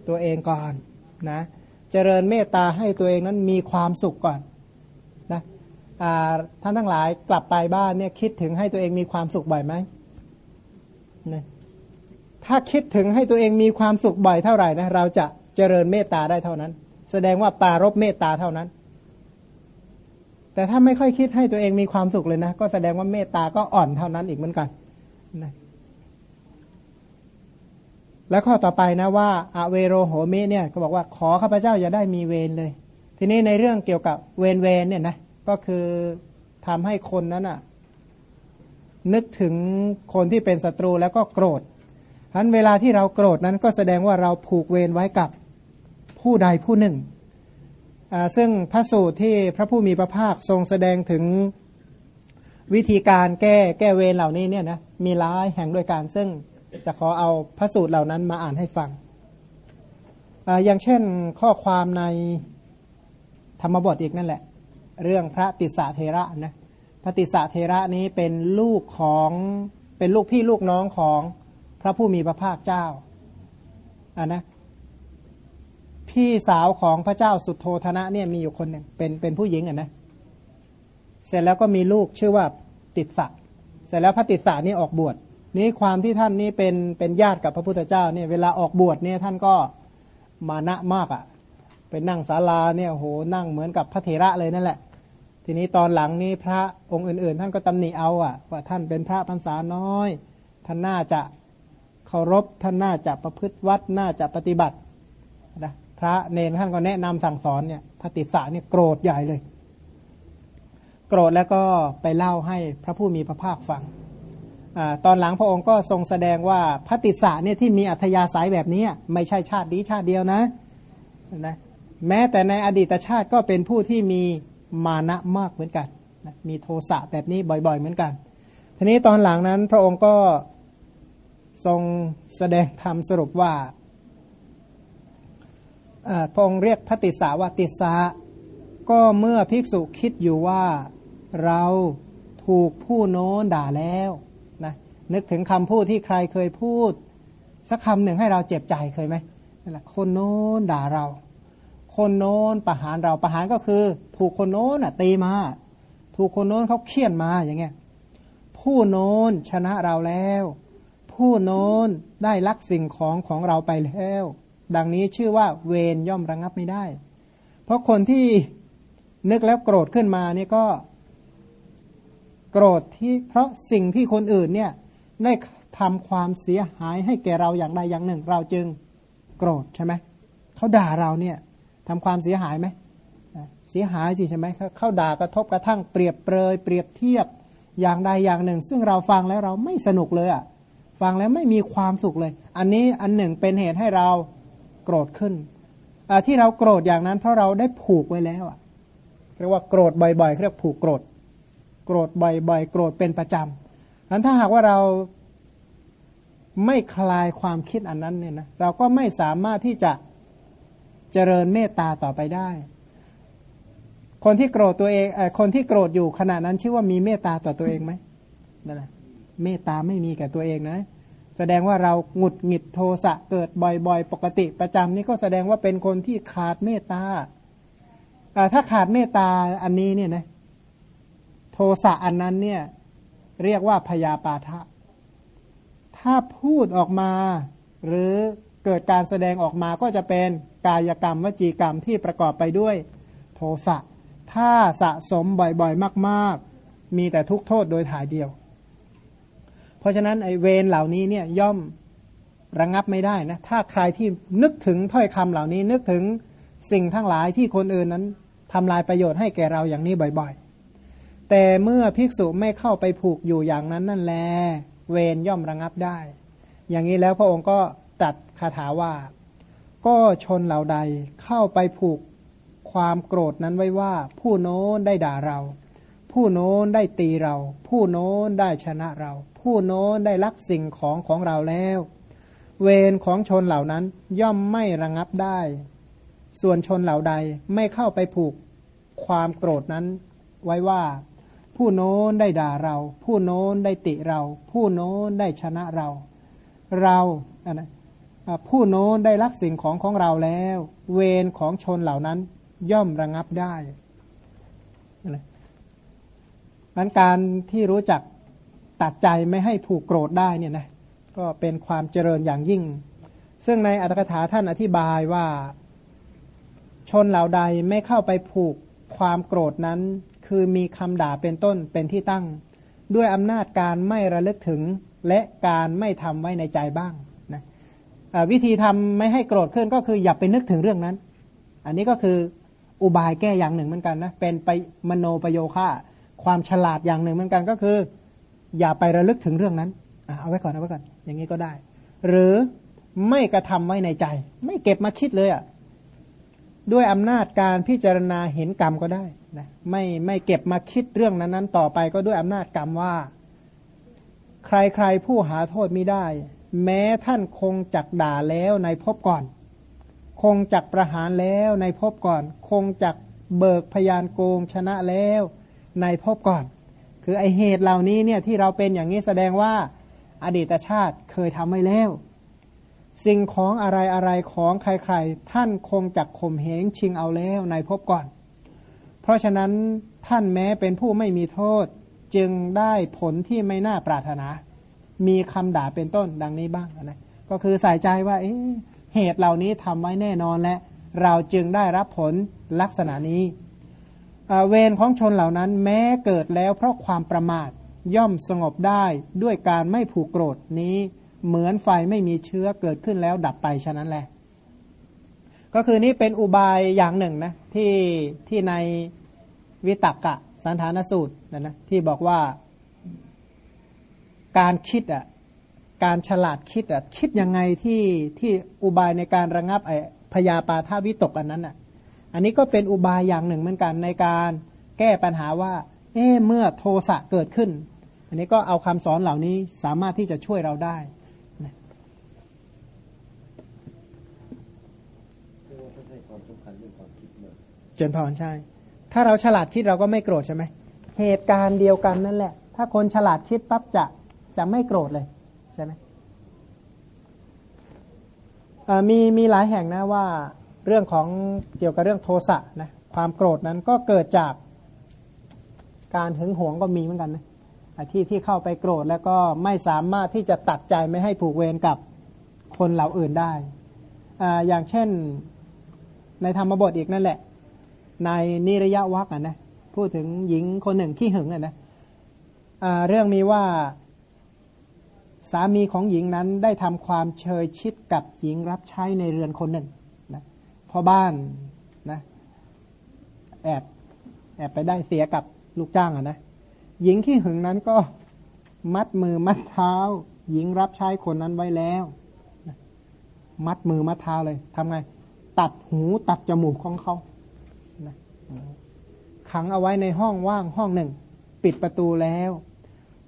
ตัวเองก่อนนะเจริญเมตตาให้ตัวเองนั้นมีความสุขก่อนนะท่านทั้งหลายกลับไปบ้านเนี่ยคิดถึงให้ตัวเองมีความสุขบ่อยไหมนะถ้าคิดถึงให้ตัวเองมีความสุขบ่อยเท่าไหร่นะเราจะเจริญเมตตาได้เท่านั้น แสดงว่าปารบเมตตาเท่านั้น แต่ถ้าไม่ค่อยคิดให้ตัวเองมีความสุขเลยนะ ก็แสดงว่าเมตตาก็อ่อนเท่านั้นอีกเหมือนกันนะและข้อต่อไปนะว่าอเวโรโหมิเนี่ยก็บอกว่าขอข้าพเจ้าอย่าได้มีเวรเลย ทีนี้ในเรื่องเกี่ยวกับเวรเวรเนี่ยนะก็คือทำให้คนนั้นอะ นึกถึงคนที่เป็นศัตรูแล้วก็โกรธฉะนั้นเวลาที่เราโกรธนั้นก็แสดงว่าเราผูกเวรไว้กับผู้ใดผู้หนึ่ง ซึ่งพระสูตรที่พระผู้มีพระภาคทรงแสดงถึงวิธีการแก้แก้เวรเหล่านี้เนี่ยนะมีหลายแห่งด้วยการซึ่งจะขอเอาพระสูตรเหล่านั้นมาอ่านให้ฟังออย่างเช่นข้อความในธรรมบทอีกนั่นแหละ เรื่องพระติสสะเทระนะพระติสสะเทระนี้เป็นลูกของเป็นลูกพี่ลูกน้องของพระผู้มีพระภาคเจ้าอ่านะ พี่สาวของพระเจ้าสุโธธนะเนี่ยมีอยู่คนหนึ่งเป็นเป็นผู้หญิงอะนะ เสร็จแล้วก็มีลูกชื่อว่าติดสะเสร็จแล้วพระติดสะนี่ออกบวชนี้ความที่ท่านนี้เป็นเป็นญาติกับพระพุทธเจ้าเนี่ยเวลาออกบวชเนี่ยท่านก็มานะมากอะ่ะเป็นนั่งศาลาเนี่ยโหนั่งเหมือนกับพระเถระเลยนั่นแหละ ทีนี้ตอนหลังนี้พระองค์อื่น ๆ ท่านก็ตำหนิเอาอะ่ะ ว่าท่านเป็นพระพรรษาน้อย ท่านน่าจะเคารพท่านน่าจะประพฤติวัดน่าจะปฏิบัตินะ พระเนรท่านก็แนะนำสั่งสอนเนี่ยพระติสสะเนี่ยโกรธใหญ่เลย โกรธแล้วก็ไปเล่าให้พระผู้มีพระภาคฟังอตอนหลังพระองค์ก็ทรงแสดงว่าพระติสสะเนี่ยที่มีอัธยาศัยแบบนี้ไม่ใช่ชาติดีชาติเดียวนะนะแม้แต่ในอดีตชาติก็เป็นผู้ที่มีมานะมากเหมือนกันนะมีโทสะแบบนี้บ่อย ๆ เหมือนกัน ทีนี้ตอนหลังนั้นพระองค์ก็ทรงแสดงธรรมสรุปว่า พระองค์เรียกพระติสาวติสาก็เมื่อภิกษุคิดอยู่ว่าเราถูกผู้โน้นด่าแล้วนะนึกถึงคำพูดที่ใครเคยพูด สักคำหนึ่งให้เราเจ็บใจเคยไหมนั่นแหละคนโน้นด่าเรา คนโน้นประหารเราประหารก็คือ ถูกคนโน้นอะตีมา ถูกคนโน้นเขาเคี่ยนมาอย่างเงี้ยผู้โน้นชนะเราแล้ว ผู้โน้นได้ลักสิ่งของของเราไปแล้ว ดังนี้ชื่อว่าเวรย่อมระงงับไม่ได้ เพราะคนที่นึกแล้วโกรธขึ้นมาเนี่ยก็โกรธที่เพราะสิ่งที่คนอื่นเนี่ยได้ทำความเสียหายให้แก่เราอย่างใดอย่างหนึ่ง เราจึงโกรธใช่ไหมเขาด่าเราเนี่ยทำความเสียหายไหมเสียหายสิใช่ไหมเขาด่ากระทบกระทั่งเปรียบเปรยเปรียบเทียบอย่างใดอย่างหนึ่ง ซึ่งเราฟังแล้วเราไม่สนุกเลยอะฟังแล้วไม่มีความสุขเลย อันนี้อันหนึ่งเป็นเหตุให้เรา โกรธขึ้นที่เราโกรธอย่างนั้นเพราะเราได้ผูกไว้แล้วเรียกว่าโกรธบ่อยๆเรียกผูกโกรธ โกรธบ่อยๆโกรธเป็นประจำอันถ้าหากว่าเราไม่คลายความคิดอันนั้นเนี่ยนะเราก็ไม่สามารถที่จะเจริญเมตตาต่อไปได้ คนที่โกรธตัวเองคนที่โกรธอยู่ขณะนั้นชื่อว่ามีเมตตาต่อตัวเองไหมนั่นแหละเมตตาไม่มีแก่ตัวเองนะ แสดงว่าเราหงุดหงิดโทสะเกิดบ่อยๆ ปกติประจำนี่ก็แสดงว่าเป็นคนที่ขาดเมตตาถ้าขาดเมตตาอันนี้เนี่ยนะโทสะอันนั้นเนี่ยเรียกว่าพยาปาทะ ถ้าพูดออกมา หรือเกิดการแสดงออกมาก็จะเป็นกายกรรมวจีกรรมที่ประกอบไปด้วย โทสะถ้าสะสมบ่อยๆ มาก ๆ มีแต่ทุกโทษโดยถ่ายเดียว เพราะฉะนั้นไอเวรเหล่านี้เนี่ยย่อมระงงับไม่ได้นะถ้าใครที่นึกถึงถ้อยคำเหล่านี้ นึกถึงสิ่งทั้งหลายที่คนอื่นนั้นทำลายประโยชน์ให้แก่เราอย่างนี้บ่อยๆ แต่เมื่อภิกษุไม่เข้าไปผูกอยู่อย่างนั้นนั่นแล เวรย่อมระงงับได้ อย่างนี้แล้วพระองค์ก็ตัดคาถาว่า ก็ชนเหล่าใดเข้าไปผูกความโกรธนั้นไว้ว่า ผู้โน้นได้ด่าเรา ผู้โน้นได้ตีเรา ผู้โน้นได้ชนะเรา ผู้โน้นได้ลักสิ่งของของเราแล้ว เวรของชนเหล่านั้นย่อมไม่ระงงับได้ ส่วนชนเหล่าใดไม่เข้าไปผูกความโกรธนั้นไว้ว่า ผู้โน้นได้ด่าเรา ผู้โน้นได้ติเรา ผู้โน้นได้ชนะเรา เราอะนะผู้โน้นได้รักสิ่งของของเราแล้ว เวรของชนเหล่านั้นย่อมระงับได้มันการที่รู้จัก ตัดใจไม่ให้ผูกโกรธได้เนี่ยนะก็เป็นความเจริญอย่างยิ่ง ซึ่งในอัตถกถาท่านอธิบายว่า ชนเหล่าใดไม่เข้าไปผูกความโกรธนั้น คือมีคำด่าเป็นต้นเป็นที่ตั้ง ด้วยอำนาจการไม่ระลึกถึงและการไม่ทำไว้ในใจบ้างนะวิธีทำไม่ให้โกรธขึ้นก็คืออย่าไปนึกถึงเรื่องนั้น อันนี้ก็คืออุบายแก้อย่างหนึ่งเหมือนกันนะเป็นไปมโนประโยคะความฉลาดอย่างหนึ่งเหมือนกันก็คือ อย่าไประลึกถึงเรื่องนั้นเอาไว้ก่อนเอาไว้ก่อน อย่างนี้ก็ได้ หรือไม่กระทำไว้ในใจ ไม่เก็บมาคิดเลยอะ่ะด้วยอำนาจการพิจารณาเห็นกรรมก็ได้นะไม่ไม่เก็บมาคิดเรื่องนั้นๆ ต่อไปก็ด้วยอำนาจกรรมว่า ใครๆผู้หาโทษไม่ได้ แม้ท่านคงจักด่าแล้วในภพก่อน คงจักประหารแล้วในภพก่อน คงจักเบิกพยานโกงชนะแล้วในภพก่อน คือไอเหตุเหล่านี้เนี่ยที่เราเป็นอย่างนี้แสดงว่าอดีตชาติเคยทำไว้แล้ว สิ่งของอะไรอะไรของใครๆ ท่านคงจักข่มเหงชิงเอาแล้วในภพก่อน เพราะฉะนั้นท่านแม้เป็นผู้ไม่มีโทษจึงได้ผลที่ไม่น่าปรารถนา มีคำด่าเป็นต้นดังนี้บ้างนะก็คือใส่ใจว่าเเหตุเหล่านี้ทำไว้แน่นอนและ เราจึงได้รับผลลักษณะนี้ เวรของชนเหล่านั้นแม้เกิดแล้วเพราะความประมาทย่อมสงบได้ด้วยการไม่ผูกโกรธนี้เหมือนไฟไม่มีเชื้อเกิดขึ้นแล้วดับไปฉะนั้นแหละ ก็คือนี่เป็นอุบายอย่างหนึ่งนะที่ที่ในวิตกกะสันฐานสูตรนะนะที่บอกว่าการคิดอะการฉลาดคิดอะคิดยังไงที่ที่อุบายในการระงับไอพยาปาทาวิตกอันนั้นอะ อันนี้ก็เป็นอุบายอย่างหนึ่งเหมือนกันในการแก้ปัญหาว่า เอ๊เมื่อโทสะเกิดขึ้น อันนี้ก็เอาคำสอนเหล่านี้สามารถที่จะช่วยเราได้เจนพรใช่ ถ้าเราฉลาดคิดเราก็ไม่โกรธใช่ไหม เหตุการณ์เดียวกันนั่นแหละ ถ้าคนฉลาดคิดปั๊บจะจะไม่โกรธเลยใช่ไหมมีมีหลายแห่งนะว่า เรื่องของเกี่ยวกับเรื่องโทสะนะความโกรธนั้นก็เกิดจากการหึงหวงก็มีเหมือนกันนะที่ที่เข้าไปโกรธแล้วก็ไม่สามารถที่จะตัดใจไม่ให้ผูกเวรกับคนเหล่าอื่นได้ออย่างเช่นในธรรมบทอีกนั่นแหละ ในนิรยะวักอะนะพูดถึงหญิงคนหนึ่งที่หึงอะนะเรื่องมีว่าสามีของหญิงนั้นได้ทำความเชยชิดกับหญิงรับใช้ในเรือนคนหนึ่ง พ่อบ้านนะ แอบแอบไปได้เสียกับลูกจ้างอะนะหญิงที่หึงนั้นก็มัดมือมัดเท้า หญิงรับใช้คนนั้นไว้แล้วมัดมือมัดเท้าเลยทำไง ตัดหูตัดจมูกของเขาขังเอาไว้ในห้องว่างห้องหนึ่ง ปิดประตูแล้ว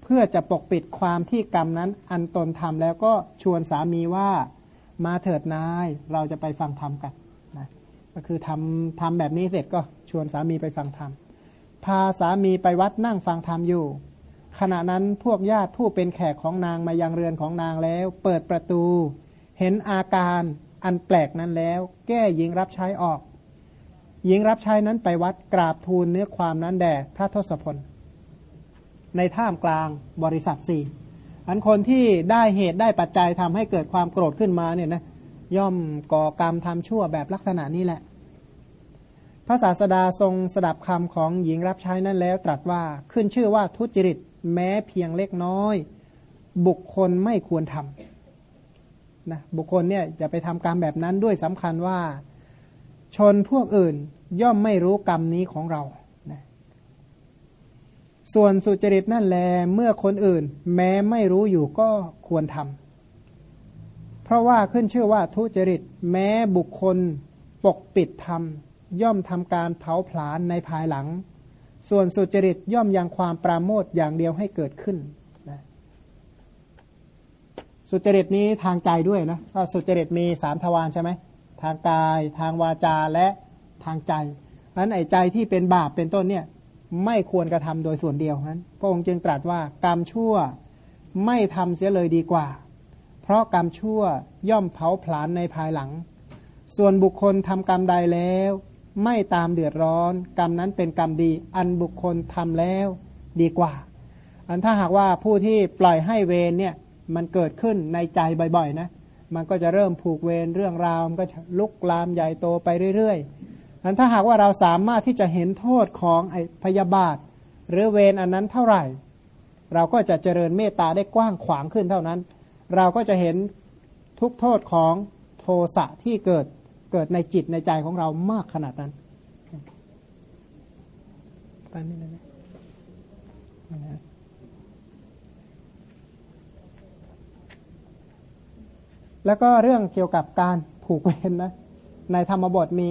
เพื่อจะปกปิดความที่กรรมนั้น อันตนทำแล้วก็ชวนสามีว่า มาเถิดนาย เราจะไปฟังธรรมกัน ก็คือทำทำแบบนี้เสร็จก็ชวนสามีไปฟังธรรมพาสามีไปวัดนั่งฟังธรรมอยู่ ขณะนั้นพวกญาติผู้เป็นแขกของนางมายังเรือนของนางแล้ว เปิดประตู เห็นอาการอันแปลกนั้นแล้ว แก้หญิงรับใช้ออกหญิงรับใช้นั้นไปวัดกราบทูลเนื้อความนั้นแด่พระทศพล ในท่ามกลางบริษัทสี่อันคนที่ได้เหตุได้ปัจจัยทำให้เกิดความโกรธขึ้นมาเนี่ยนะ ย่อมก่อกรรมทำชั่วแบบลักษณะนี้แหละ พระศาสดาทรงสดับคำของหญิงรับใช้นั้นแล้วตรัสว่าขึ้นชื่อว่าทุจริตแม้เพียงเล็กน้อย บุคคลไม่ควรทำนะบุคคลเนี่ยอย่าไปทำกรรมแบบนั้นด้วยสำคัญว่า ชนพวกอื่นย่อมไม่รู้กรรมนี้ของเรานะส่วนสุจริตนั่นแลเมื่อคนอื่น แม้ไม่รู้อยู่ก็ควรทำ ราะว่าขึ้นชื่อว่าทุจริต แม้บุคคลปกปิดธรรม ย่อมทำการเผาผลาญในภายหลัง ส่วนสุจริตย่อมยังความปราโมทอย่างเดียวให้เกิดขึ้นนะสุจริตนี้ทางใจด้วยนะก็สุจริตมีสามทวารใช่ไหมทางกายทางวาจาและทางใจเพราะนั้นไอ้ใจที่เป็นบาปเป็นต้นเนี่ยไม่ควรกระทำโดยส่วนเดียวนั้นพระองค์จึงตรัสว่ากรรมชั่วไม่ทำเสียเลยดีกว่า เพราะกรรมชั่วย่อมเผาผลาญในภายหลัง ส่วนบุคคลทำกรรมใดแล้ว ไม่ตามเดือดร้อน กรรมนั้นเป็นกรรมดี อันบุคคลทำแล้วดีกว่า อันถ้าหากว่าผู้ที่ปล่อยให้เวรเนี่ยมันเกิดขึ้นในใจบ่อยๆนะมันก็จะเริ่มผูกเวรเรื่องราวมันก็ลุกลามใหญ่โตไปเรื่อยๆอันถ้าหากว่าเราสามารถที่จะเห็นโทษของไอพยาบาท หรือเวรอันนั้นเท่าไหร่ เราก็จะเจริญเมตตาได้กว้างขวางขึ้นเท่านั้น เราก็จะเห็นทุกโทษของโทสะที่เกิดเกิดในจิตในใจของเรามากขนาดนั้นตอนนี้เลยนะแล้วก็เรื่องเกี่ยวกับการผูกเวรนนะ ในธรรมบทมี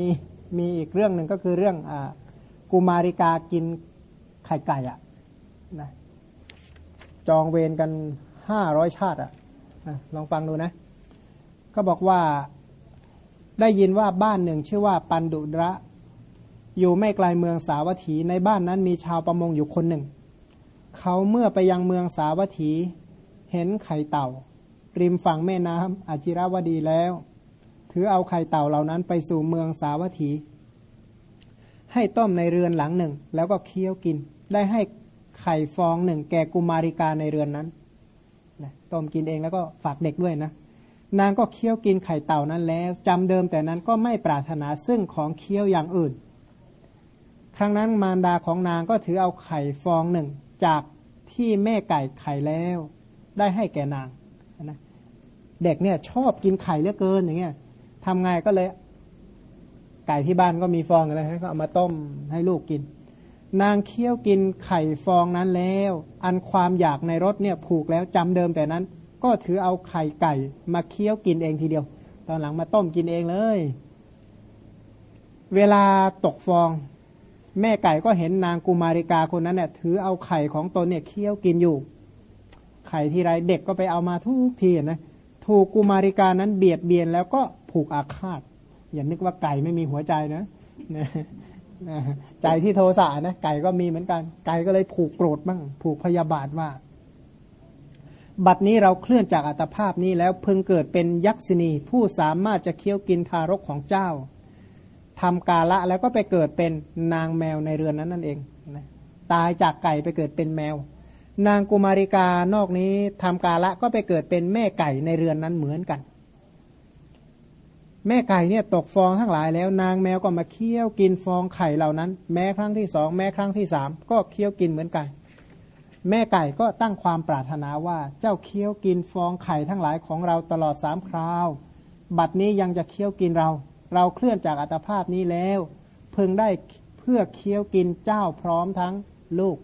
มีอีกเรื่องหนึ่งก็คือเรื่องอกุมาริกากินไข่ไก่อะนะจองเวรกันห้าร้อยชาติอะะ ลองฟังดูนะ ก็บอกว่าได้ยินว่าบ้านหนึ่งชื่อว่าปันดุระ อยู่ไม่ไกลเมืองสาวัตถีในบ้านนั้นมีชาวประมงอยู่คนหนึ่ง เขาเมื่อไปยังเมืองสาวัตถี เห็นไข่เต่า ริมฝั่งแม่น้ำอจิราวดีแล้ว ถือเอาไข่เต่าเหล่านั้นไปสู่เมืองสาวัตถี ให้ต้มในเรือนหลังหนึ่ง แล้วก็เคี้ยวกิน ได้ให้ไข่ฟองหนึ่งแก่กุมาริกาในเรือนนั้น ต้มกินเองแล้วก็ฝากเด็กด้วยนะ นางก็เคี้ยวกินไข่เต่านั้นแล้วจำเดิมแต่นั้นก็ไม่ปรารถนาซึ่งของเคี้ยวอย่างอื่น ครั้งนั้นมารดาของนางก็ถือเอาไข่ฟองหนึ่ง จากที่แม่ไก่ไข่แล้ว ได้ให้แก่นางนะเด็กเนี่ยชอบกินไข่เหลือเกินอย่างเงี้ยทำไงก็เลย ไก่ที่บ้านก็มีฟองอะไรก็เอามาต้มให้ลูกกิน นางเคี้ยวกินไข่ฟองนั้นแล้ว อันความอยากในรถเนี่ยผูกแล้วจำเดิมแต่นั้น ก็ถือเอาไข่ไก่ มาเคี้ยวกินเองทีเดียว ตอนหลังมาต้มกินเองเลย เวลาตกฟอง แม่ไก่ก็เห็นนางกุมาริกาคนนั้นเนี่ยถือเอาไข่ของตนเนี่ยเคี้ยวกินอยู่ ไข่ทีไรเด็กก็ไปเอามาทุกทีนะถูกกุมาริกานั้นเบียดเบียนแล้วก็ผูกอาฆาตอย่านึกว่าไก่ไม่มีหัวใจนะ ใจที่โทสะนะไก่ก็มีเหมือนกัน ไก่ก็เลยผูกโกรธบ้างผูกพยาบาทว่า บัดนี้เราเคลื่อนจากอัตภาพนี้แล้วพึงเกิดเป็นยักษินีผู้สามารถจะเคี้ยวกินทารกของเจ้าทำกาละแล้วก็ไปเกิดเป็นนางแมวในเรือนนั้นนั่นเองนะตายจากไก่ไปเกิดเป็นแมว นางกุมาริกานอกนี้ทำกาละก็ไปเกิดเป็นแม่ไก่ในเรือนนั้นเหมือนกัน แม่ไก่เนี่ยตกฟองทั้งหลายแล้ว นางแมวก็มาเคี้ยวกินฟองไข่เหล่านั้น แม้ครั้งที่สองแม้ครั้งที่สามก็เคี้ยวกินเหมือนกัน แม่ไก่ก็ตั้งความปรารถนาว่าเจ้าเคี้ยวกินฟองไข่ทั้งหลายของเราตลอดสามคราว บัดนี้ยังจะเคี้ยวกินเรา เราเคลื่อนจากอัตภาพนี้แล้วเพึงได้เพื่อเคี้ยวกินเจ้าพร้อมทั้งลูก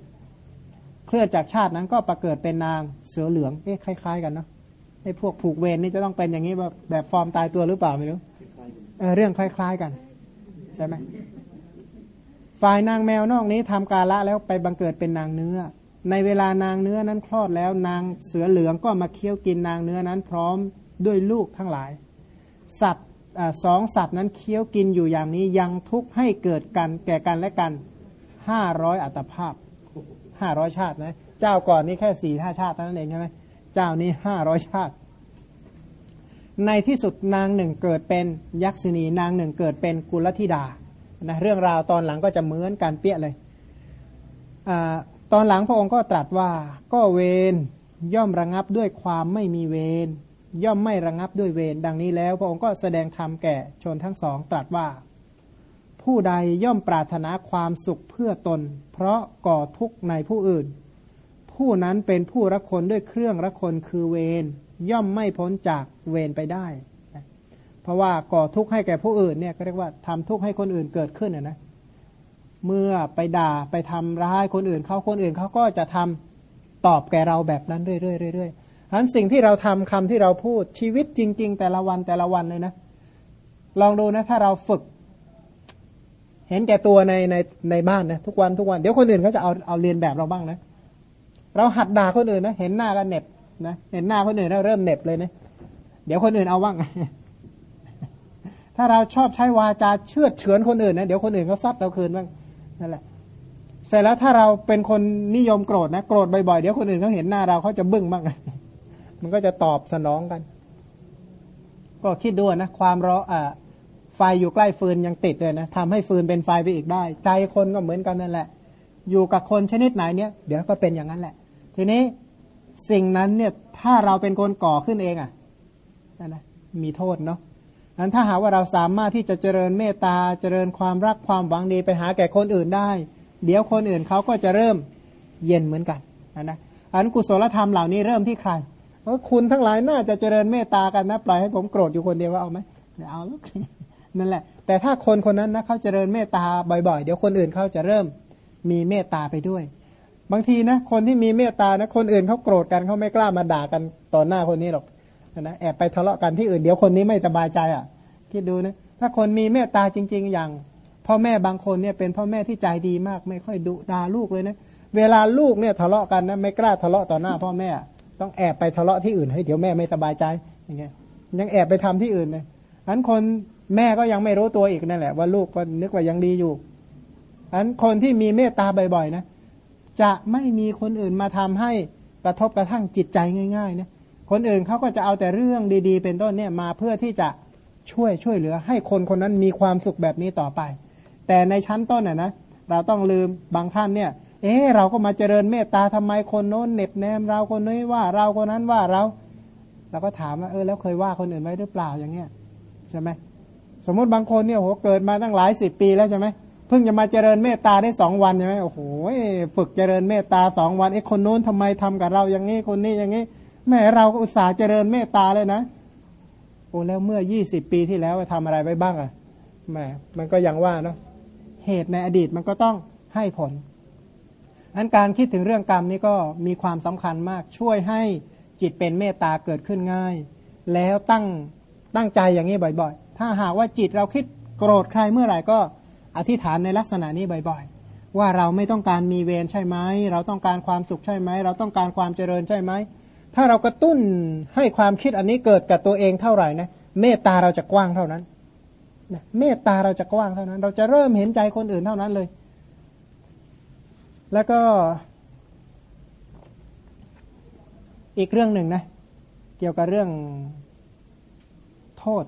เคลื่อนจากชาตินั้นก็ประเกิดเป็นนางเสือเหลืองเอ๊ะคล้าย ๆ กันเนาะไอ้พวกผูกเวรนี่จะต้องเป็นอย่างนี้แบบแบบฟอร์มตายตัวหรือเปล่าไม่รู้ เรื่องคล้าย ๆกัน ใช่ไหมฝ่ายนางแมวนอกนี้ทำกาละแล้วไปบังเกิดเป็นนางเนื้อ ในเวลานางเนื้อนั้นคลอดแล้วนางเสือเหลืองก็มาเคี้ยวกินนางเนื้อนั้นพร้อมด้วยลูกทั้งหลาย สัตว์สองสัตว์นั้นเคี้ยวกินอยู่อย่างนี้ยังทุกข์ให้เกิดกันแก่กันและกันห้าร้อยอัตภาพห้าร้อยชาตินะ เจ้าก่อนนี้แค่สี่ห้าชาตินั่นเองใช่ไหมเจ้านี้ห้าร้อยชาติ ในที่สุดนางหนึ่งเกิดเป็นยักษินีนางหนึ่งเกิดเป็นกุลธิดานะเรื่องราวตอนหลังก็จะเหมือนกันเปี้ยเลยอตอนหลังพระองค์ก็ตรัสว่าก็เวรย่อมระงับด้วยความไม่มีเวรย่อมไม่ระงับด้วยเวรดังนี้แล้ว พระองค์ก็แสดงธรรมแก่ชนทั้งสองตรัสว่า ผู้ใดย่อมปรารถนาความสุขเพื่อตน เพราะก่อทุกข์ในผู้อื่น ผู้นั้นเป็นผู้รักคนด้วยเครื่องรักคนคือเวร ย่อมไม่พ้นจากเวรไปได้ เพราะว่าก่อทุกข์ให้แก่ผู้อื่นเนี่ยก็เรียกว่าทำทุกข์ให้คนอื่นเกิดขึ้นนะ เมื่อไปด่าไปทำร้ายคนอื่นเขาคนอื่นเขาก็จะทำตอบแก่เราแบบนั้นเรื่อยๆเรื่อยๆฉะนั้นสิ่งที่เราทำคำที่เราพูดชีวิตจริง ๆ แต่ละวันแต่ละวันเลยนะ ลองดูนะถ้าเราฝึก เห็นแก่ตัวในในในบ้านนะทุกวันทุกวันเดี๋ยวคนอื่นเขาจะเอาเอาเรียนแบบเราบ้างนะ เราหัดด่าคนอื่นนะเห็นหน้ากันเน็บ นะเห็นหน้าคนอื่นแล้วเริ่มเน็บเลยนะเดี๋ยวคนอื่นเอาบ้างถ้าเราชอบใช้วาจาเชื่อเฉือนคนอื่นนะเดี๋ยวคนอื่นเขาซัดเราคืนบ้างนั่นแหละเสร็จแล้วถ้าเราเป็นคนนิยมโกรธนะโกรธบ่อยๆเดี๋ยวคนอื่นเขาเห็นหน้าเราเขาจะบึ้งบ้างมันก็จะตอบสนองกัน ก็คิดดูนะความร้อนอ่าไฟอยู่ใกล้ฟืนยังติดเลยนะทำให้ฟืนเป็นไฟไปอีกได้ ใจคนก็เหมือนกันนั่นแหละ อยู่กับคนชนิดไหนเนี่ย เดี๋ยวก็เป็นอย่างนั้นแหละ ทีนี้ สิ่งนั้นเนี่ยถ้าเราเป็นคนก่อขึ้นเองอะนะนนะมีโทษเนาะอันถ้าหาว่าเราสามารถที่จะเจริญเมตตาเจริญความรักความหวังดีไปหาแก่คนอื่นได้ เดี๋ยวคนอื่นเขาก็จะเริ่มเย็นเหมือนกันนะนะอันกุศลธรรมเหล่านี้เริ่มที่ใครเพราะคุณทั้งหลายน่าจะเจริญเมตตากันนะปล่อยให้ผมโกรธอยู่คนเดียวว่าเอาไหมเอาแล้วนั่นแหละ แต่ถ้าคนคนนั้นนะเขาเจริญเมตตาบ่อยๆ เดี๋ยวคนอื่นเขาจะเริ่มมีเมตตาไปด้วย บางทีนะคนที่มีเมตตานะคนอื่นเขาโกรธกันเขาไม่กล้ามาด่ากันต่อหน้าคนนี้หรอกนะแอบไปทะเลาะกันที่อื่นเดี๋ยวคนนี้ไม่สบายใจอะคิดดูนะถ้าคนมีเมตตาจริง ๆ อย่าง พ่อแม่บางคนเนี่ยเป็นพ่อแม่ที่ใจดีมาก ไม่ค่อยดุด่าลูกเลยนะเวลาลูกเนี่ยทะเลาะกันนะไม่กล้าทะเลาะต่อหน้าพ่อแม่ ต้องแอบไปทะเลาะที่อื่นให้เดี๋ยวแม่ไม่สบายใจอย่างเงี้ยยังแอบไปทำที่อื่นเลยอันคนแม่ก็ยังไม่รู้ตัวอีกนั่นแหละว่าลูกก็นึกว่ายังดีอยู่อันคนที่มีเมตตาบ่อยๆนะ จะไม่มีคนอื่นมาทำให้กระทบกระทั่งจิตใจง่ายๆนะคนอื่นเขาก็จะเอาแต่เรื่องดีๆ เป็นต้นเนี่ยมาเพื่อที่จะช่วยช่วยเหลือ ให้คนคนนั้นมีความสุขแบบนี้ต่อไป แต่ในชั้นต้นน่ะนะเราต้องลืมบางท่านเนี่ยเออเราก็มาเจริญเมตตาทำไมคนโน้นเน็บแนมเราคนนี้ว่าเราคนนั้นว่าเราเราก็ถามว่าเออแล้วเคยว่าคนอื่นไว้หรือเปล่าอย่างเงี้ยใช่ไหมสมมติบางคนเนี่ยโหเกิดมาตั้งหลายสิบปีแล้วใช่ไหม เพิ่งจะมาเจริญเมตตาได้สองวันใช่ไหมโอ้โหฝึกเจริญเมตตาสองวันไอ้คนโน้นทำไมทำกับเราอย่างนี้คนนี้อย่างนี้แม่เราก็อุตส่าห์เจริญเมตตาเลยนะโอ้แล้วเมื่อยี่สิบปีที่แล้วทำอะไรไว้บ้างอะแม่มันก็ยังว่าเนาะเหตุในอดีตมันก็ต้องให้ผลอันการคิดถึงเรื่องกรรมนี่ก็มีความสำคัญมากช่วยให้จิตเป็นเมตตาเกิดขึ้นง่าย แล้วตั้งตั้งใจอย่างนี้บ่อย ๆ ถ้าหากว่าจิตเราคิดโกรธใครเมื่อไหร่ก็ อธิษฐานในลักษณะนี้บ่อยๆ ว่าเราไม่ต้องการมีเวรใช่ไหม เราต้องการความสุขใช่ไหม เราต้องการความเจริญใช่ไหม ถ้าเรากระตุ้นให้ความคิดอันนี้เกิดกับตัวเองเท่าไหร่นะ เมตตาเราจะกว้างเท่านั้นนะเมตตาเราจะกว้างเท่านั้น เราจะเริ่มเห็นใจคนอื่นเท่านั้นเลย แล้วก็ อีกเรื่องหนึ่งนะ เกี่ยวกับเรื่องโทษ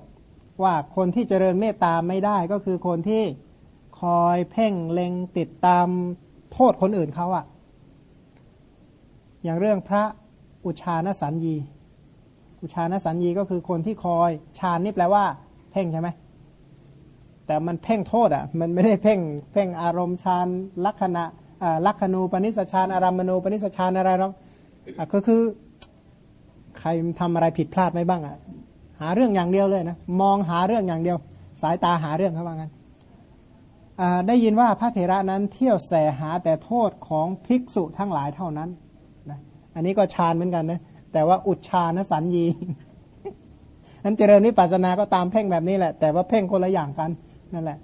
ว่าคนที่เจริญเมตตาไม่ได้ก็คือคนที่ คอยเพ่งเล็งติดตามโทษคนอื่นเขาอะอย่างเรื่องพระอุชานสัญญี อุชานสัญญีก็คือคนที่คอยฌานนี่แปลว่า เพ่งใช่ไหมแต่มันเพ่งโทษอะ มันไม่ได้เพ่งเพ่งอารมณ์ฌานลักษณะลักขณูปนิสชานอารามณูปนิสชานอะไรหรอกก็คือ ใครทำอะไรผิดพลาดไหมบ้างอะ หาเรื่องอย่างเดียวเลยนะ มองหาเรื่องอย่างเดียว สายตาหาเรื่องเขาว่างั้น ได้ยินว่าพระเถระนั้นเที่ยวแสหาแต่โทษของภิกษุทั้งหลายเท่านั้นนะอันนี้ก็ฌานเหมือนกันนะแต่ว่าอุดฌานสัญญีนั้นเจริญวิปัสสนาก็ตามเพ่งแบบนี้แหละ แต่ว่าเพ่งคนละอย่างกันนั่นแหละ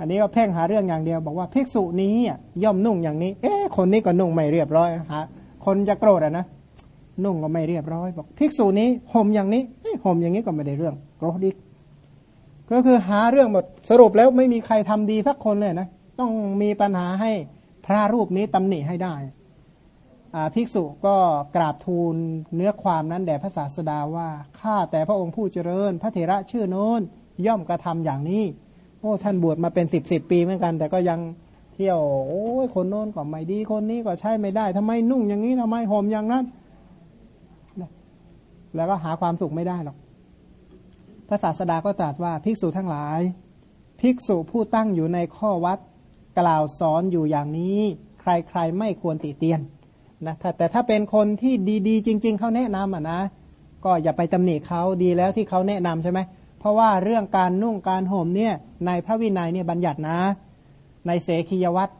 อันนี้ก็เพ่งหาเรื่องอย่างเดียว บอกว่าภิกษุนี้ย่อมนุ่งอย่างนี้ เอ๊ะคนนี้ก็นุ่งไม่เรียบร้อยหาคนจะโกรธอะนะนุ่งก็ไม่เรียบร้อย บอกภิกษุนี้ห่มอย่างนี้ห่มอย่างนี้ก็ไม่ได้เรื่องโกรธอีก ก็คือหาเรื่องหมดสรุปแล้วไม่มีใครทำดีสักคนเลยนะ ต้องมีปัญหาให้พระรูปนี้ตำหนิให้ได้ภิกษุก็กราบทูลเนื้อความนั้นแด่พระศาสดาว่าข้าแต่พระองค์ผู้เจริญ พระเถระชื่อโน้นย่อมกระทำอย่างนี้โอ้ท่านบวชมาเป็นสิบสิบปีเหมือนกัน แต่ก็ยังเที่ยวโอ้ยคนโน้นก็ไม่ดีคนนี้ก็ใช่ไม่ได้ทำไมนุ่งอย่างนี้ทำไมห่มอย่างนั้นแล้วก็หาความสุขไม่ได้หรอก ระศาสดาก็ตรัสว่าภิกษุทั้งหลาย ภิกษุผู้ตั้งอยู่ในข้อวัดกล่าวสอนอยู่อย่างนี้ ใครๆไม่ควรติเตียนนะแต่ถ้าเป็นคนที่ดีๆ จริง ๆเขาแนะนำอะนะ ก็อย่าไปตำหนิเขาดีแล้วที่เขาแนะนำใช่ไหมเพราะว่าเรื่องการนุ่งการห่มเนี่ยในพระวินัยเนี่ยบัญญัตินะ ในเสขียวัตร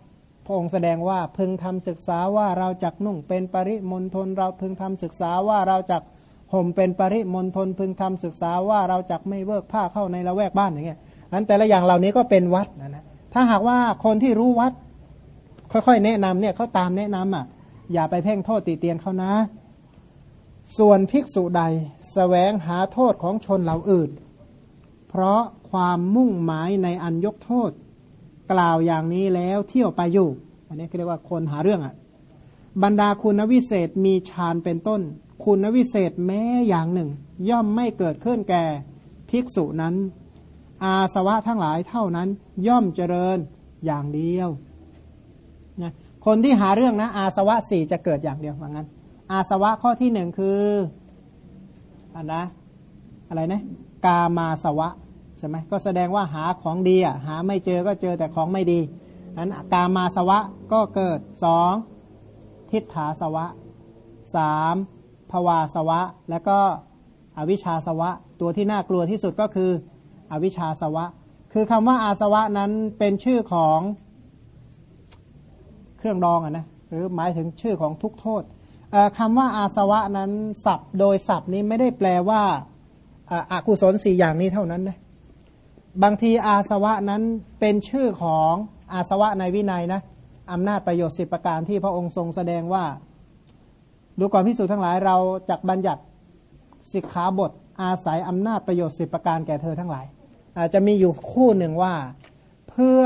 พระองค์แสดงว่าพึงทำศึกษาว่าเราจักนุ่งเป็นปริมณฑลเราพึงทำศึกษาว่าเราจัก ห่มเป็นปริมณฑลพึงทำศึกษาว่าเราจักไม่เวิกผ้าเข้าในละแวกบ้านอย่างเงี้ยนั้นแต่ละอย่างเหล่านี้ก็เป็นวัดนะนะถ้าหากว่าคนที่รู้วัด ค่อยๆ แนะนำเนี่ยเขาตามแนะนำอะ อย่าไปเพ่งโทษติเตียนเขานะ ส่วนภิกษุใดสแสวงหาโทษของชนเหล่าอื่น เพราะความมุ่งหมายในอันยกโทษ กล่าวอย่างนี้แล้วเที่ยวไปอยู่ อันนี้เรียกว่าคนหาเรื่องอะบรรดาคุณวิเศษมีฌานเป็นต้น คุณวิเศษแม้อย่างหนึ่ง ย่อมไม่เกิดขึ้นแก่ภิกษุนั้น อาสวะทั้งหลายเท่านั้นย่อมเจริญอย่างเดียวนะคนที่หาเรื่องนะ อาสวะสี่จะเกิดอย่างเดียวว่างั้น อาสวะข้อที่หนึ่งคืออันนะอะไรนะกามาสวะใช่ไหมก็แสดงว่าหาของดีอะหาไม่เจอก็เจอแต่ของไม่ดีนั้นกามาสวะก็เกิดสองทิฏฐาสวะสาม ภวาสวะ แล้วก็อวิชชาสวะ ตัวที่น่ากลัวที่สุดก็คือ อวิชชาสวะ คือคำว่าอาสวะนั้นเป็นชื่อของเครื่องดองอะนะหรือหมายถึงชื่อของทุกโทษคำว่าอาสวะนั้นศัพท์โดยศัพท์นี้ไม่ได้แปลว่าอากุศลสี่อย่างนี้เท่านั้นนะบางทีอาสวะนั้นเป็นชื่อของอาสวะในวินัยนะอำนาจประโยชน์สิบประการที่พระองค์ทรงแสดงว่า ดูก่อนพิสูจน์ทั้งหลายเราจักบัญญัติสิกขาบท อาศัยอำนาจประโยชน์สิบประการแก่เธอทั้งหลาย อาจจะมีอยู่คู่หนึ่งว่า เพื่อ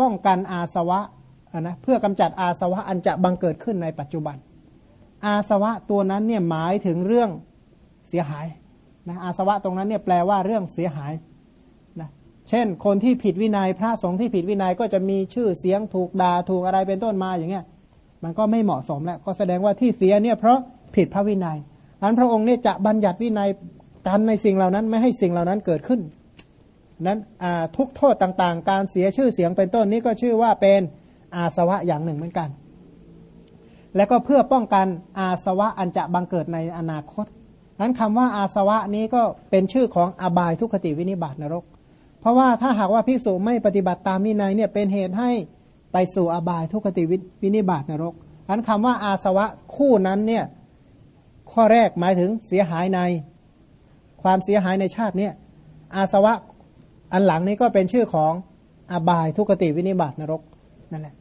ป้องกันอาสวะนะเพื่อกำจัดอาสวะอันจะบังเกิดขึ้นในปัจจุบัน อาสวะตัวนั้นเนี่ยหมายถึงเรื่องเสียหายนะอาสวะตรงนั้นเนี่ยแปลว่าเรื่องเสียหายนะเช่น คนที่ผิดวินยัยพระสงฆ์ที่ผิดวินัยก็จะมีชื่อเสียงถูกด่าถูกอะไรเป็นต้นมาอย่างเงี้ย มันก็ไม่เหมาะสมแล้วก็แสดงว่าที่เสียเนี่ยเพราะผิดพระวินยัยอันพระองค์เนี่ยจะบัญญัติวินัยกันในสิ่งเหล่านั้นไม่ให้สิ่งเหล่านั้นเกิดขึ้น นั้นทุกโทษต่างๆ การเสียชื่อเสียงเป็นต้นนี้ก็ชื่อว่าเป็นอาสวะอย่างหนึ่งเหมือนกัน แล้วก็เพื่อป้องกันอาสวะอันจะบังเกิดในอนาคตนั้นคำว่าอาสวะนี้ก็เป็นชื่อของอบายทุกขติวินิบาตนรก เพราะว่าถ้าหากว่าพิสูจไม่ปฏิบัติตามวินัยเนี่ยเป็นเหตุให้ ไปสู่อบายทุกขติวินิบาตนรกนั้นคำว่าอาสวะคู่นั้นเนี่ยข้อแรกหมายถึงเสียหายในความเสียหายในชาติเนี่ยอาสวะอันหลังนี้ก็เป็นชื่อของอบายทุกขติวินิบาตนรกนั่นแหละ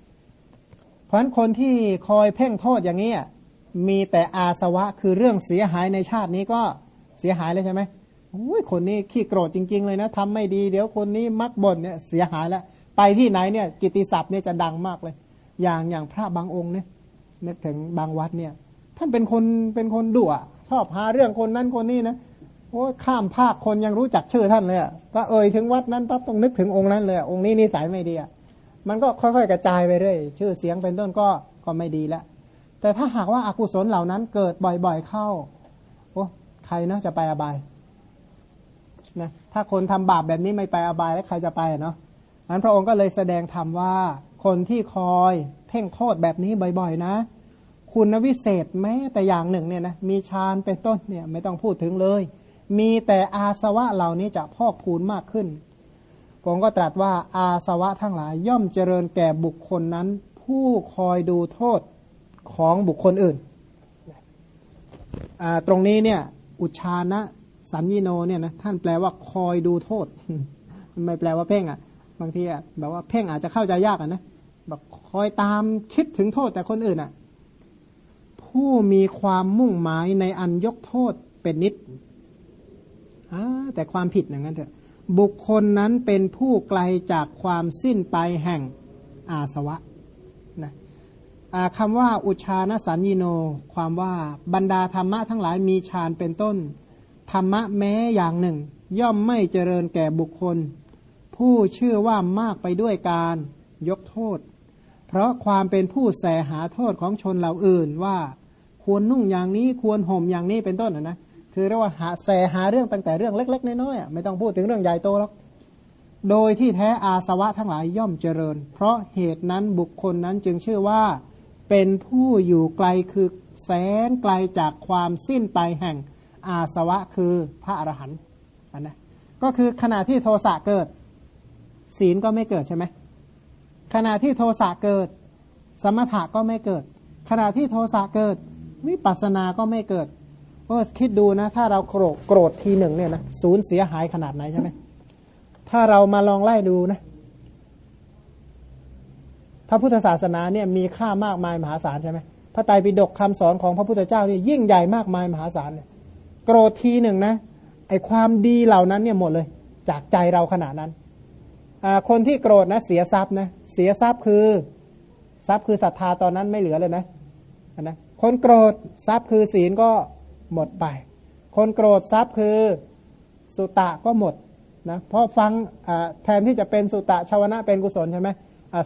เพราะฉะนั้นคนที่คอยเพ่งโทษอย่างนี้มีแต่อาสวะคือเรื่องเสียหายในชาตินี้ก็เสียหายเลยใช่ไหมโอ้ยคนนี้ขี้โกรธจริง ๆ เลยนะทำไม่ดี เดี๋ยวคนนี้มักบ่นเนี่ยเสียหายแล้ว ไปที่ไหนเนี่ยกิติศัพท์เนี่ยจะดังมากเลย อย่างอย่างพระบางองค์เนี่ยนึกถึงบางวัดเนี่ย ท่านเป็นคนเป็นคนดุอะชอบหาเรื่องคนนั้นคนนี้นะโอ้ข้ามภาคคนยังรู้จักชื่อท่านเลยอะก็เอ่ยถึงวัดนั้นปั๊บต้องนึกถึงองค์นั้นเลยองค์นี้นิสัยไม่ดีอะมันก็ค่อยๆ กระจายไปเรื่อยชื่อเสียงเป็นต้นก็ก็ไม่ดีแล้วแต่ถ้าหากว่าอากุศลเหล่านั้นเกิดบ่อยๆเข้าโอ้ใครนะจะไปอบายนะถ้าคนทำบาปแบบนี้ไม่ไปอบายแล้วใครจะไปเนาะ นั้นพระองค์ก็เลยแสดงธรรมว่า คนที่คอยเพ่งโทษแบบนี้บ่อยๆนะ คุณวิเศษแม้แต่อย่างหนึ่งเนี่ยนะมีฌานเป็นต้นเนี่ยไม่ต้องพูดถึงเลย มีแต่อาสวะเหล่านี้จะพอกพูนมากขึ้นพระองค์ก็ตรัสว่าอาสวะทั้งหลายย่อมเจริญแก่บุคคลนั้น ผู้คอยดูโทษของบุคคลอื่น ตรงนี้เนี่ยอุชานะสัญญโนเนี่ยนะท่านแปลว่าคอยดูโทษ ไม่แปลว่าเพ่งอะ บางทีอะแบบว่าเพ่งอาจจะเข้าใจยากอะนะแบบคอยตามคิดถึงโทษแต่คนอื่นอะ ผู้มีความมุ่งหมายในอันยกโทษเป็นนิดแต่ความผิดอย่างนั้นเถอะ บุคคลนั้นเป็นผู้ไกลจากความสิ้นไปแห่งอาสวะนะคำว่าอุชานสัญญโน ความว่าบรรดาธรรมะทั้งหลายมีฌานเป็นต้น ธรรมะแม้อย่างหนึ่ง ย่อมไม่เจริญแก่บุคคล ผู้เชื่อว่ามากไปด้วยการยกโทษ เพราะความเป็นผู้แสหาโทษของชนเหล่าอื่นว่าควรนุ่งอย่างนี้ควรห่มอย่างนี้เป็นต้นนะนะคือเรียกว่าหาแสหาเรื่องตั้งแต่เรื่องเล็ก ๆ น้อยๆไม่ต้องพูดถึงเรื่องใหญ่โตหรอกโดยที่แท้อาสวะทั้งหลายย่อมเจริญ เพราะเหตุนั้นบุคคลนั้นจึงชื่อว่า เป็นผู้อยู่ไกลคือแสนไกลจากความสิ้นไปแห่งอาสวะคือพระอรหันต์อันนะก็คือขณะที่โทสะเกิด ศีลก็ไม่เกิดใช่ไหมขณะที่โทสะเกิด สมถะก็ไม่เกิด ขณะที่โทสะเกิด วิปัสสนาก็ไม่เกิดก็คิดดูนะ ถ้าเราโกรธโกรธทีหนึ่งเนี่ยนะศูนย์เสียหายขนาดไหนใช่ไหมถ้าเรามาลองไล่ดูนะพระพุทธศาสนาเนี่ยมีค่ามากมายมหาศาลใช่ไหมพระไตรปิฎกคำสอนของพระพุทธเจ้านี่ยิ่งใหญ่มากมายมหาศาลเลยโกรธทีหนึ่งนะไอความดีเหล่านั้นเนี่ยหมดเลย จากใจเราขนาดนั้น คนที่โกรธนะเสียทรัพย์นะเสียทรัพย์คือทรัพย์คือศรัทธาตอนนั้นไม่เหลือเลยนะนะคนโกรธทรัพย์คือศีลก็หมดไป คนโกรธทรัพย์คือสุตะก็หมดนะเพราะฟังแทนที่จะเป็นสุตะชาวนะเป็นกุศลใช่ไหม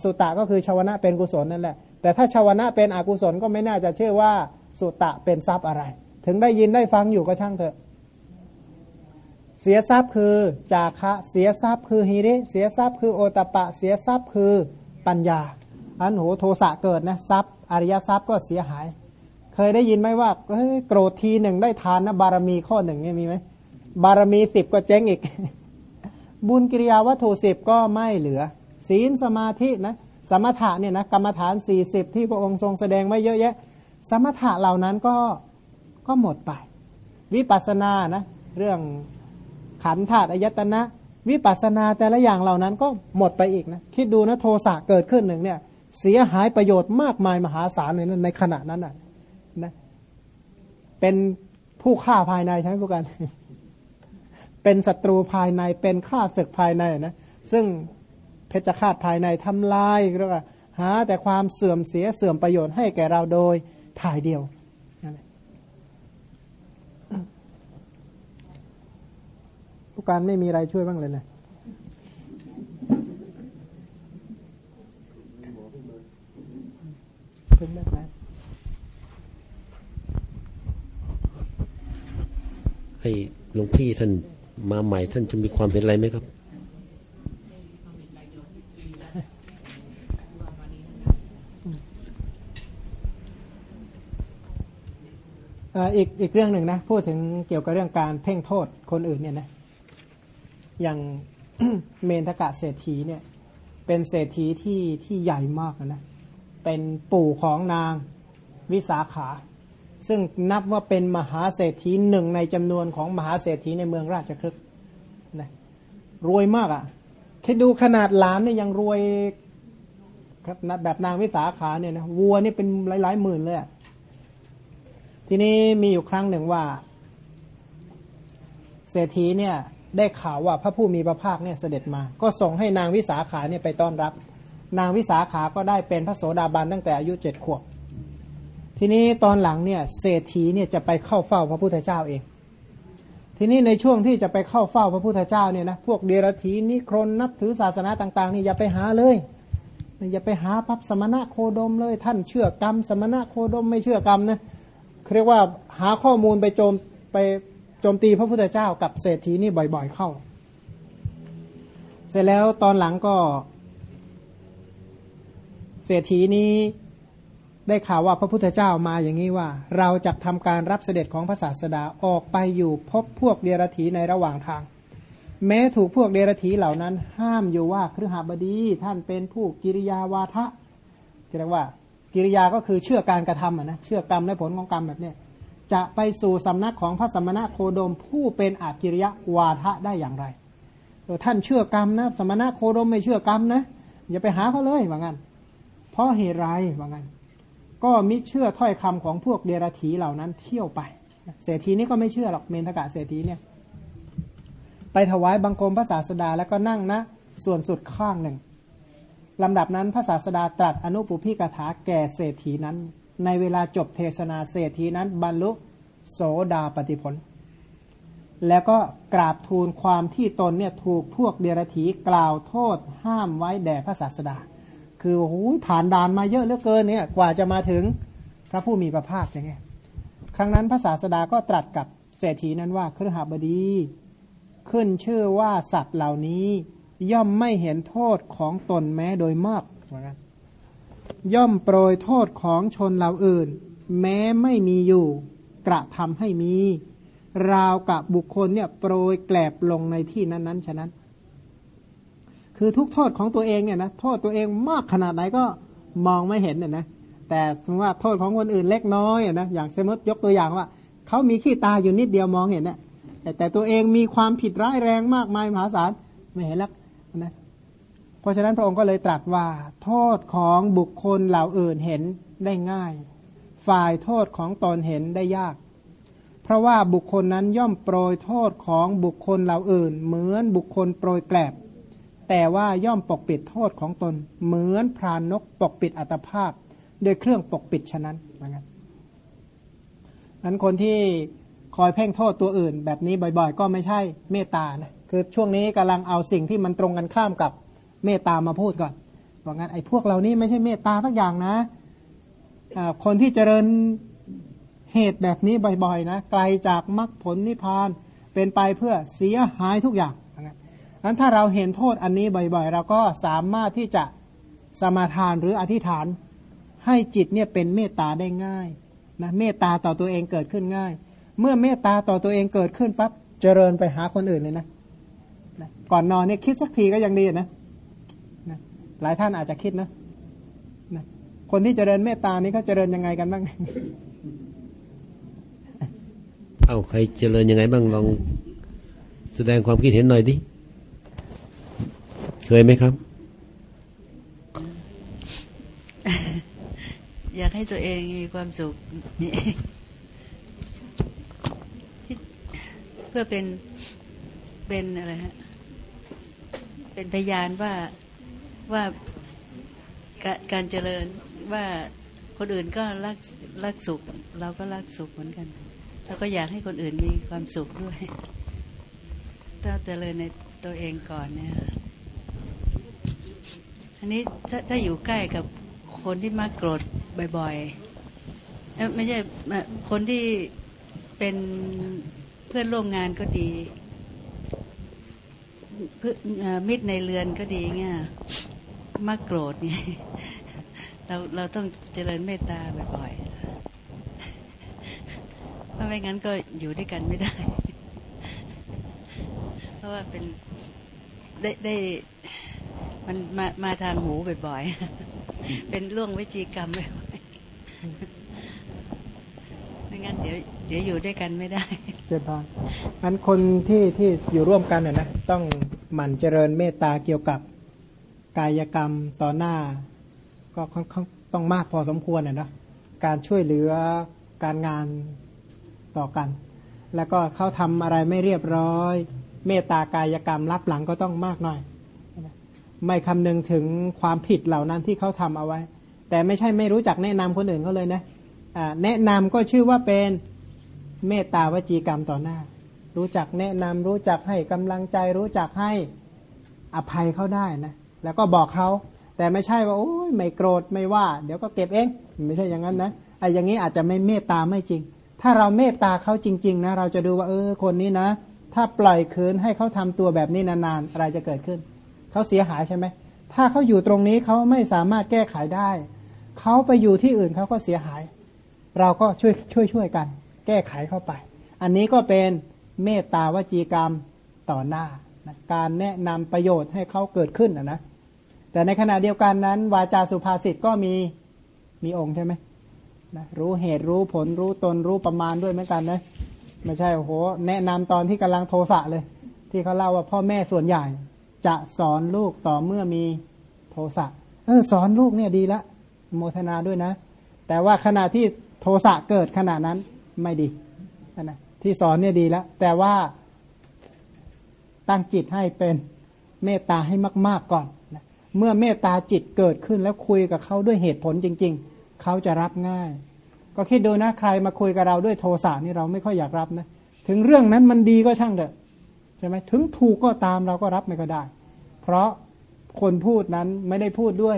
สุตะก็คือชาวนะเป็นกุศลนั่นแหละ แต่ถ้าชาวนะเป็นอกุศลก็ไม่น่าจะเชื่อว่าสุตะเป็นทรัพย์อะไร ถึงได้ยินได้ฟังอยู่ก็ช่างเถอะ เสียทรัพย์คือจาคะเสียทรัพย์คือฮิริ เสียทรัพย์คือโอตปะ เสียทรัพย์คือปัญญา อันโหโทสะเกิดนะทรัพย์อริยทรัพย์ก็เสียหาย เคยได้ยินไหมว่าโกรธทีหนึ่งได้ทานนะบารมีข้อหนึ่งมีไหมบารมีสิบก็เจ๊งอีก บุญกิริยาวัตถุสิบก็ไม่เหลือ ศีลสมาธินะสมถะเนี่ยนะกรรมฐานสี่สิบที่พระองค์ทรงแสดงไว้เยอะแยะ สมถะเหล่านั้นก็ก็หมดไป วิปัสสนานะเรื่อง ขันธาตุอายตนะ วิปัสสนาแต่ละอย่างเหล่านั้นก็หมดไปอีกนะคิดดูนะโทสะเกิดขึ้นหนึ่งเนี่ยเสียหายประโยชน์มากมายมหาศาลเลยนะในขณะนั้นนะนะเป็นผู้ฆ่าภายในใช่ไหมพวกกัน เป็นศัตรูภายในเป็นฆ่าศึกภายในนะซึ่งเพชฌฆาตภายในทำลายเรียกว่าหาแต่ความเสื่อมเสียเสื่อมประโยชน์ให้แก่เราโดยถ่ายเดียว ผู้การไม่มีอะไรช่วยบ้างเลยนะเพิ่งได้ไหมให้หลวงพี่ท่านมาใหม่ท่านจะมีความเห็นอะไรไหมครับอีกอีกเรื่องหนึ่งนะ พูดถึงเกี่ยวกับเรื่องการเพ่งโทษคนอื่นเนี่ยนะ อย่างเมนทกะเศรษฐีเนี่ยเป็นเศรษฐีที่ที่ใหญ่มากนะเป็นปู่ของนางวิสาขา ซึ่งนับว่าเป็นมหาเศรษฐีหนึ่งในจำนวนของมหาเศรษฐีในเมืองราชครึกนะรวยมากอะ่ะคิดดูขนาดหลานเนี่ยยังรวยครับแบบนางวิสาขาเนี่ยนะวัวนี่เป็นหลายๆหมื่นเลยอะ่ะทีนี้มีอยู่ครั้งหนึ่งว่า เศรษฐีเนี่ย ได้ข่าวว่าพระผู้มีพระภาคเนี่ยเสด็จมา ก็ส่งให้นางวิสาขาเนี่ยไปต้อนรับ นางวิสาขาก็ได้เป็นพระโสดาบันตั้งแต่อายุเจ็ดขวบ ทีนี้ตอนหลังเนี่ยเศรษฐีเนี่ยจะไปเข้าเฝ้าพระพุทธเจ้าเอง ทีนี้ในช่วงที่จะไปเข้าเฝ้าพระพุทธเจ้าเนี่ยนะพวกเดรัจฉีนิครนนับถือศาสนาต่างๆนี่อย่าไปหาเลยอย่าไปหาพับสมณะโคดมเลย ท่านเชื่อกรรม สมณะโคดมไม่เชื่อกรรมนะเรียกว่าหาข้อมูลไปโจมไป โจมตีพระพุทธเจ้ากับเศรษฐีนี่บ่อย ๆ เข้า เสร็จแล้วตอนหลังก็ เศรษฐีนี้ได้ข่าวว่าพระพุทธเจ้ามาอย่างนี้ว่า เราจะทำการรับเสด็จของพระศาสดาออกไปอยู่พบพวกเดรธีในระหว่างทาง แม้ถูกพวกเดรธีเหล่านั้น ห้ามอยู่ว่าครหบดีท่านเป็นผู้กิริยาวาทะเรียกว่า กิริยาก็คือเชื่อการกระทำนะเชื่อกรรมและผลของกรรมแบบนี้ จะไปสู่สำนักของพระสมณะโคดมผู้เป็นอากิริยะวาทะได้อย่างไรท่านเชื่อกรรมนะ สมณะโคดมไม่เชื่อกรรมนะอย่าไปหาเขาเลยว่างั้น เพราะเหตุไรว่างั้น ก็มิเชื่อถ้อยคำของพวกเดรัจฉีเหล่านั้นเที่ยวไป เศรษฐีนี้ก็ไม่เชื่อหรอกเมนทกะเศรษฐีเนี่ย ไปถวายบังคมพระศาสดาแล้วก็นั่งนะ ส่วนสุดข้างหนึ่งลำดับนั้นพระศาสดาตรัสอนุปุพิกถาแก่เศรษฐีนั้น ในเวลาจบเทศนาเศรษฐีนั้น บรรลุโสดาปฏิผล แล้วก็กราบทูลความที่ตนเนี่ยถูกพวกเดรถีกล่าวโทษห้ามไว้แด่พระศาสดา คือโอ้โหผ่านด่านมาเยอะเหลือเกินเนี่ยกว่าจะมาถึงพระผู้มีพระภาคอย่างเงี้ยครั้งนั้นพระศาสดาก็ตรัสกับเศรษฐีนั้นว่าเครือหบดี ขึ้นชื่อว่าสัตว์เหล่านี้ย่อมไม่เห็นโทษของตนแม้โดยมาก ย่อมโปรยโทษของชนเหล่าอื่น แม้ไม่มีอยู่ กระทำให้มี ราวกับบุคคลเนี่ยโปรยแกลบลงในที่นั้นๆ ฉะนั้น คือทุกโทษของตัวเองเนี่ยนะโทษตัวเองมากขนาดไหนก็มองไม่เห็นเนี่ยนะแต่สมมติว่าโทษของคนอื่นเล็กน้อยนะอย่างสมมติยกตัวอย่างว่าเขามีขี้ตาอยู่นิดเดียวมองเห็นเนี่ยแต่ตัวเองมีความผิดร้ายแรงมากมายมหาศาลไม่เห็นแล้วนะ เพราะฉะนั้นพระองค์ก็เลยตรัสว่า โทษของบุคคลเหล่าอื่นเห็นได้ง่าย ฝ่ายโทษของตนเห็นได้ยาก เพราะว่าบุคคลนั้นย่อมโปรยโทษของบุคคลเหล่าอื่น เหมือนบุคคลโปรยแกลบ แต่ว่าย่อมปกปิดโทษของตน เหมือนพรานนกปกปิดอัตภาพโดยเครื่องปกปิดฉะนั้นเหมือนกันนั้นคนที่คอยเพ่งโทษตัวอื่น แบบนี้บ่อยๆ ก็ไม่ใช่เมตตานะคือช่วงนี้กำลังเอาสิ่งที่มันตรงกันข้ามกับ เมตตามาพูดก่อนเพราะงั้นไอ้พวกเรานี่ไม่ใช่เมตตาทักอย่างนะคนที่เจริญเหตุแบบนี้บ่อย ๆ นะไกลจากมรรคผลนิพพานเป็นไปเพื่อเสียหายทุกอย่างนั้นถ้าเราเห็นโทษอันนี้บ่อยๆ เราก็สามารถที่จะสมาทานหรืออธิษฐานให้จิตเนี่ยเป็นเมตตาได้ง่ายนะเมตตาต่อตัวเองเกิดขึ้นง่าย เมื่อเมตตาต่อตัวเองเกิดขึ้นปั๊บเจริญไปหาคนอื่นเลยนะก่อนนอนเนี่ยคิดสักทีก็ยังดีนะ หลายท่านอาจจะคิดนะนะคนที่เจริญเมตตานี้เขาเจริญยังไงกันบ้าง เอาใครเจริญยังไงบ้างลองแสดงความคิดเห็นหน่อยดิ เคยไหมครับ อยากให้ตัวเองมีความสุขนี่เพื่อเป็นเป็นอะไรฮะ เป็นพยานว่า ว่าการเจริญว่าคนอื่นก็รักรักสุข เราก็รักสุขเหมือนกันเราก็อยากให้คนอื่นมีความสุขด้วยถ้าเจริญในตัวเองก่อนเนี่ยอันนี้ถ้าถ้าอยู่ใกล้กับคนที่มาโกรธบ่อยๆไม่ใช่คนที่เป็นเพื่อนร่วมงานก็ดีเพื่อมิตรในเรือนก็ดีเงี้ย มาโกรธเนี่ยเราเราต้องเจริญเมตตาบ่อยๆเพราะไม่งั้นก็อยู่ด้วยกันไม่ได้ เพราะว่าเป็นได้ได้มันมามาทางหูบ่อยๆ เป็นล่วงวิจีกรรมบ่อยๆไม่งั้นเดี๋ยวเดี๋ยวอยู่ด้วยกันไม่ได้เจ้าพานอันคนที่ที่อยู่ร่วมกันน่ยนะ ต้องหมั่นเจริญเมตตาเกี่ยวกับ กายกรรมต่อหน้า ก็ค่อนข้างต้องมากพอสมควรน่ยนะการช่วยเหลือการงานต่อกัน แล้วก็เขาทำอะไรไม่เรียบร้อย เมตตากายกรรมรับหลังก็ต้องมากหน่อย ไม่คำนึงถึงความผิดเหล่านั้นที่เขาทำเอาไว้ แต่ไม่ใช่ไม่รู้จักแนะนำคนอื่นเขาเลยนะแนะนำก็ชื่อว่าเป็นเมตตาวจีกรรมต่อหน้า รู้จักแนะนำรู้จักให้กำลังใจรู้จักให้อภัยเขาได้นะ แล้วก็บอกเขาแต่ไม่ใช่ว่าโอ้ยไม่โกรธไม่ว่า เดี๋ยวก็เก็บเอง ไม่ใช่อย่างนั้นนะไอ้อย่างนี้อาจจะไม่เมตตาไม่จริง ถ้าเราเมตตาเขาจริง ๆ นะ เราจะดูว่าเออคนนี้นะ ถ้าปล่อยคืนให้เขาทำตัวแบบนี้นานๆอะไรจะเกิดขึ้นเขาเสียหายใช่ไหมถ้าเขาอยู่ตรงนี้เขาไม่สามารถแก้ไขได้เขาไปอยู่ที่อื่นเขาก็เสียหาย เราก็ช่วยช่วยช่วยกัน แก้ไขเข้าไป อันนี้ก็เป็นเมตตาวจีกรรมต่อหน้า การแนะนำประโยชน์ให้เขาเกิดขึ้นนะนะ แต่ในขณะเดียวกันนั้น วาจาสุภาษิตก็มีมีองค์ใช่ไหมนะรู้เหตุรู้ผลรู้ตนรู้ประมาณด้วยเหมือนกันนะไม่ใช่โอ้โห แนะนำตอนที่กำลังโทสะเลย ที่เขาเล่าว่าพ่อแม่ส่วนใหญ่ จะสอนลูกต่อเมื่อมีโทสะเออสอนลูกเนี่ยดีละโมทนาด้วยนะ แต่ว่าขณะที่โทสะเกิดขณะนั้นไม่ดีนะที่สอนเนี่ยดีแล้วแต่ว่าตั้งจิตให้เป็นเมตตาให้มาก ๆก่อน เมื่อเมตตาจิตเกิดขึ้นแล้วคุยกับเขาด้วยเหตุผลจริง ๆ เขาจะรับง่าย ก็คิดดูนะใครมาคุยกับเราด้วยโทสะนี่เราไม่ค่อยอยากรับนะ ถึงเรื่องนั้นมันดีก็ช่างเถอะใช่ไหมถึงถูกก็ตามเราก็รับไม่ก็ได้ เพราะคนพูดนั้นไม่ได้พูดด้วย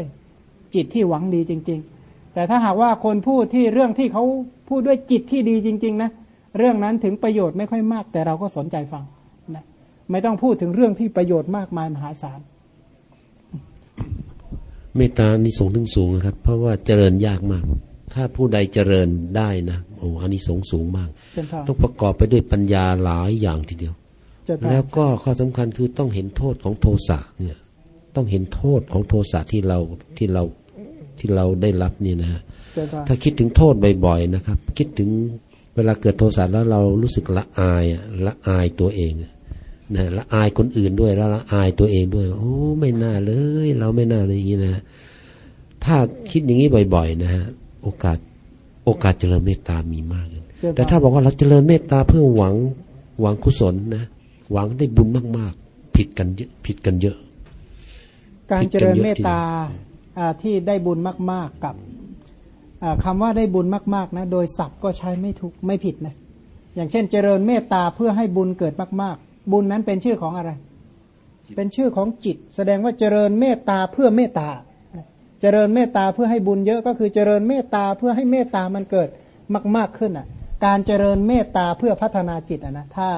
จิตที่หวังดีจริง ๆ แต่ถ้าหากว่าคนพูดที่เรื่องที่เขาพูดด้วยจิตที่ดีจริง ๆ นะ เรื่องนั้นถึงประโยชน์ไม่ค่อยมาก แต่เราก็สนใจฟังนะไม่ต้องพูดถึงเรื่องที่ประโยชน์มากมายมหาศาล เมตตานิสงถึงสูงนะครับ เพราะว่าเจริญยากมาก ถ้าผู้ใดเจริญได้นะโอ้อันนี้สงสูงมาก ต้องประกอบไปด้วยปัญญาหลายอย่างทีเดียว แล้วก็ข้อสำคัญคือต้องเห็นโทษของโทสะเนี่ย ต้องเห็นโทษของโทสะที่เราที่เราที่เราได้รับนี่นะฮะถ้าคิดถึงโทษบ่อยๆนะครับ คิดถึงเวลาเกิดโทสะแล้วเรารู้สึกละอายละอายตัวเอง นะละอายคนอื่นด้วยแล้วละอายตัวเองด้วย โอ้ไม่น่าเลย เราไม่น่าเลยอย่างนี้นะถ้าคิดอย่างนี้บ่อย ๆ นะฮะโอกาสโอกาสเจริญเมตตามีมากเลยแต่ถ้าบอกว่าเราเจริญเมตตาเพื่อหวังหวังกุศลนะหวังได้บุญมาก ๆ ผิดกันเยอะผิดกันเยอะ การเจริญเมตตาอ่าที่ได้บุญมาก ๆกับอ่าคำว่าได้บุญมาก ๆ นะ โดยศัพท์ก็ใช้ไม่ถูกไม่ผิดนะอย่างเช่น เจริญเมตตาเพื่อให้บุญเกิดมาก ๆ บุญนั้นเป็นชื่อของอะไร เป็นชื่อของจิต แสดงว่าเจริญเมตตาเพื่อเมตตา เจริญเมตตาเพื่อให้บุญเยอะก็คือเจริญเมตตาเพื่อให้เมตตามันเกิดมาก ๆขึ้นอะ การเจริญเมตตาเพื่อพัฒนาจิตอะนะถ้า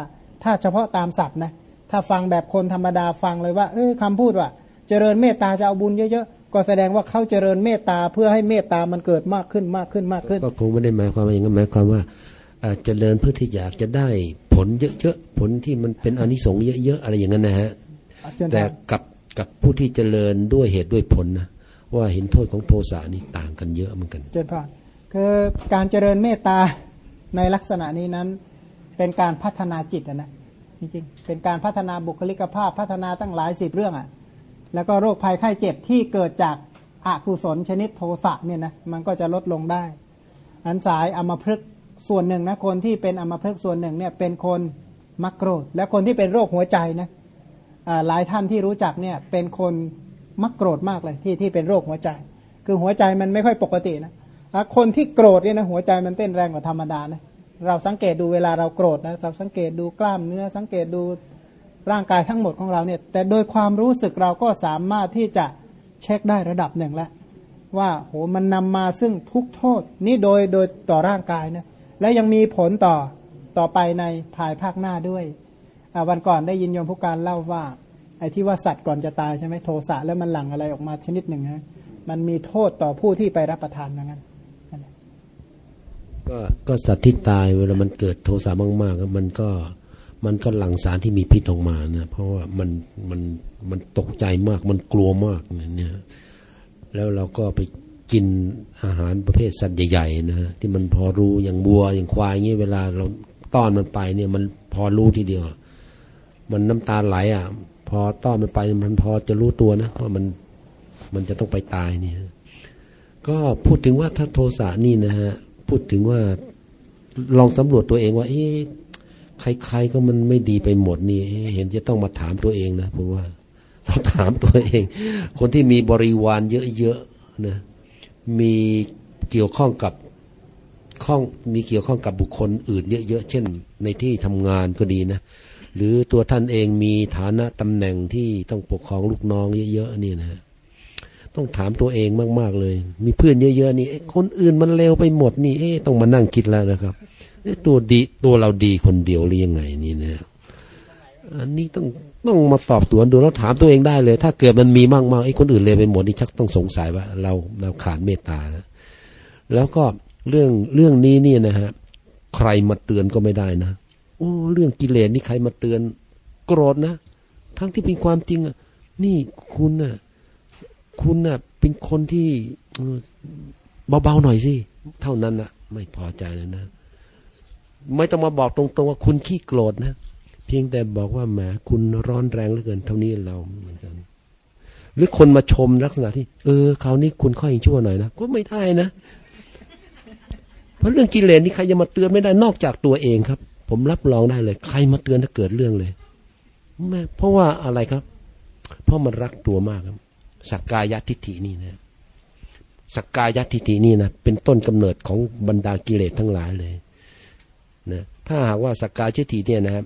ถ้าเฉพาะตามศัพท์นะถ้าฟังแบบคนธรรมดาฟังเลยว่า เออคำพูดว่า เจริญเมตตาจะเอาบุญเยอะๆก็แสดงว่าเขาเจริญเมตตาเพื่อให้เมตตามันเกิดมากขึ้นมากขึ้นมากขึ้น ก็คงไม่ได้หมายความว่าอย่างนั้นหมายความว่าอ่าเจริญเพื่อที่อยากจะได้ ผลเยอะๆผลที่มันเป็นอานิสงส์เยอะๆอะไรอย่างนั้นนะฮะเชิญแต่ครับกับกับผู้ที่เจริญด้วยเหตุด้วยผลนะว่าเห็นโทษของโทสะนี่ต่างกันเยอะเหมือนกันเจนพรคือการเจริญเมตตาในลักษณะนี้นั้นเป็นการพัฒนาจิตอะนะจริงๆเป็นการพัฒนาบุคลิกภาพพัฒนาตั้งหลายสิบเรื่องอะ่ะแล้วก็โรคภัยไข้เจ็บที่เกิดจากอากุศลชนิดโทสะเนี่ยนะมันก็จะลดลงได้ อันสายอมพฤกษ์ ส่วนหนึ่งนะคนที่เป็นอมพฤกษ์ส่วนหนึ่งเนี่ยเป็นคนมักโกรธและคนที่เป็นโรคหัวใจนะหลายท่านที่รู้จักเนี่ยเป็นคนมักโกรธมากเลยที่ที่เป็นโรคหัวใจ คือหัวใจมันไม่ค่อยปกตินะคนที่โกรธเนี่ยนะหัวใจมันเต้นแรงกว่าธรรมดานะเราสังเกตดูเวลาเราโกรธนะเราสังเกตดูกล้ามเนื้อสังเกตดูร่างกายทั้งหมดของเราเนี่ย แต่โดยความรู้สึกเราก็สามารถที่จะเช็คได้ระดับหนึ่งแล้วว่าโหมันนำมาซึ่งทุกโทษ นี่โดยโดยต่อร่างกายนะ และยังมีผลต่อต่อไปในภายภาคหน้าด้วยวันก่อนได้ยินโยมผู้การเล่าว่าไอ้ที่ว่าสัตว์ก่อนจะตายใช่ไหมโทสะแล้วมันหลั่งอะไรออกมาชนิดหนึ่งนะมันมีโทษต่อผู้ที่ไปรับประทานอย่างนั้นนั่นก็ก็สัตว์ที่ตายเวลามันเกิดโทสะมากๆมันก็มันก็หลั่งสารที่มีพิษออกมานะเพราะว่ามันมันมันตกใจมากมันกลัวมากเนี่ยแล้วเราก็ไป กินอาหารประเภทสัตว์ใหญ่ๆนะฮะที่มันพอรู้อย่างวัวอย่างควายเงี้ยเวลาเราต้อนมันไปเนี่ยมันพอรู้ทีเดียว มันน้ำตาไหลอะ พอต้อนมันไปมันพอจะรู้ตัวนะว่ามันมันจะต้องไปตายเนี่ยก็พูดถึงว่าถ้าโทสะนี่นะฮะพูดถึงว่าลองสำรวจตัวเองว่า เอ๊ะใครๆก็มันไม่ดีไปหมดนี่เอ๊ะเห็นจะต้องมาถามตัวเองนะผมว่าเราถามตัวเอง คนที่มีบริวารเยอะๆนะ มีเกี่ยวข้องกับข้องมีเกี่ยวข้องกับบุคคลอื่นเยอะๆ เช่น ในที่ทำงานก็ดีนะ หรือตัวท่านเองมีฐานะตำแหน่งที่ต้องปกครองลูกน้องเยอะๆนี่นะต้องถามตัวเองมาก ๆเลย มีเพื่อนเยอะๆนี่คนอื่นมันเลวไปหมดนี่เอ๊ต้องมานั่งคิดแล้วนะครับตัวดีตัวเราดีคนเดียวหรือยังไงนี่นะ อันนี้ต้องต้องมาสอบสวนดูแล้วถามตัวเองได้เลย ถ้าเกิดมันมีมากๆไอ้คนอื่นเลวไปหมดนี่ชักต้องสงสัยว่า เราเราขาดเมตตาแล้วแล้วก็เรื่องเรื่องนี้เนี่ยนะฮะใครมาเตือนก็ไม่ได้นะโอ้เรื่องกิเลสนี่ใครมาเตือนโกรธนะทั้งที่เป็นความจริงอะ นี่คุณน่ะ คุณน่ะ เป็นคนที่เบาๆหน่อยสิเท่านั้นน่ะไม่พอใจเลยนะ ไม่ต้องมาบอกตรงๆว่าคุณขี้โกรธนะ พียงแต่บอกว่าแหมคุณร้อนแรงเหลือเกินเท่านี้เราเหมือนกันหรือคนมาชมลักษณะที่ เออคราวนี้คุณค่อยชั่วหน่อยนะก็ไม่ได้นะ เพราะเรื่องกิเลสนี่ใครจะมาเตือนไม่ได้นอกจากตัวเองครับ ผมรับรองได้เลย ใครมาเตือนถ้าเกิดเรื่องเลยแม่เพราะว่าอะไรครับ เพราะมันรักตัวมากครับสักกายทิฏฐินี่นะสักกายทิฏฐินี่นะเป็นต้นกำเนิดของบรรดากิเลสทั้งหลายเลย นะ ถ้าหากว่าสักกายทิฏฐิเนี่ยนะครับ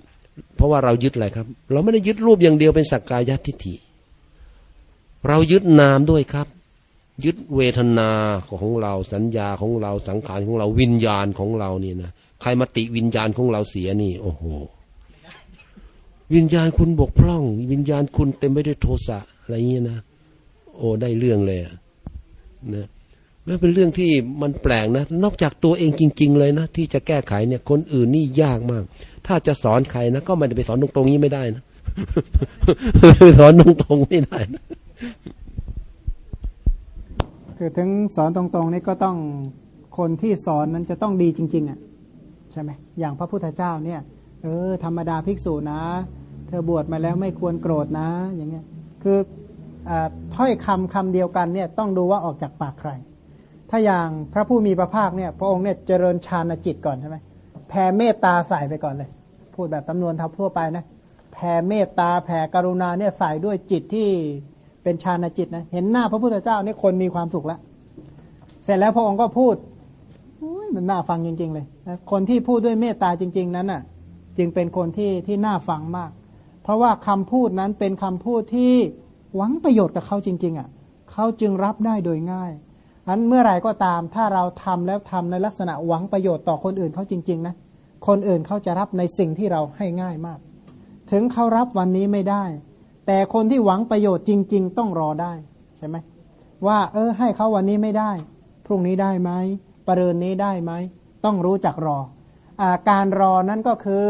เพราะว่าเรายึดอะไรครับ เราไม่ได้ยึดรูปอย่างเดียวเป็นสักกายทิฏฐิ เรายึดนามด้วยครับ ยึดเวทนาของเราสัญญาของเราสังขารของเราวิญญาณของเรานี่นะใครมาติวิญญาณของเราเสียนี่ โอ้โห วิญญาณคุณบกพร่อง วิญญาณคุณเต็มไปด้วยโทสะอะไรเงี้ยนะโอ้ได้เรื่องเลยอะนะแล้วเป็นเรื่องที่มันแปลกนะ นอกจากตัวเองจริง ๆ เลยนะ ที่จะแก้ไขเนี่ย คนอื่นนี่ยากมาก ถ้าจะสอนใครนะก็ไม่ได้ไปสอนตรงๆนี้ไม่ได้นะไปสอนตรงๆไม่ได้นะคือถึงสอนตรงๆนี่ก็ต้องคนที่สอนนั้นจะต้องดีจริง ๆ อะ ใช่ไหมอย่างพระพุทธเจ้าเนี่ย เออ ธรรมดาภิกษุนะ เธอบวชมาแล้วไม่ควรโกรธนะ อย่างเงี้ย คืออาถ้อยคำคำเดียวกันเนี่ยต้องดูว่าออกจากปากใคร ถ้าอย่างพระผู้มีพระภาคเนี่ย พระองค์เนี่ยเจริญฌานจิตก่อนใช่ไหมแผ่เมตตาใส่ไปก่อนเลย พูดแบบตำนวนทับทั่วไปนะแผ่เมตตาแผ่กรุณาเนี่ยใส่ด้วยจิตที่เป็นฌานจิตนะเห็นหน้าพระพุทธเจ้านี่คนมีความสุขแล้วเสร็จแล้วพระองค์ก็พูดมันน่าฟังจริง ๆ เลยนะคนที่พูดด้วยเมตตาจริง ๆ นั้นน่ะ จึงเป็นคนที่ที่น่าฟังมาก เพราะว่าคำพูดนั้นเป็นคำพูดที่หวังประโยชน์กับเขาจริง ๆ อะเขาจึงรับได้โดยง่ายอันเมื่อไหร่ก็ตามถ้าเราทำแล้วทำในลักษณะหวังประโยชน์ต่อคนอื่นเขาจริง ๆ นะ คนอื่นเขาจะรับในสิ่งที่เราให้ง่ายมาก ถึงเขารับวันนี้ไม่ได้ แต่คนที่หวังประโยชน์จริง ๆ ต้องรอได้ใช่ไหมว่า เออ ให้เขาวันนี้ไม่ได้ พรุ่งนี้ได้ไหมประเรินนี้ได้ไหมต้องรู้จักรออาการรอนั้นก็คือ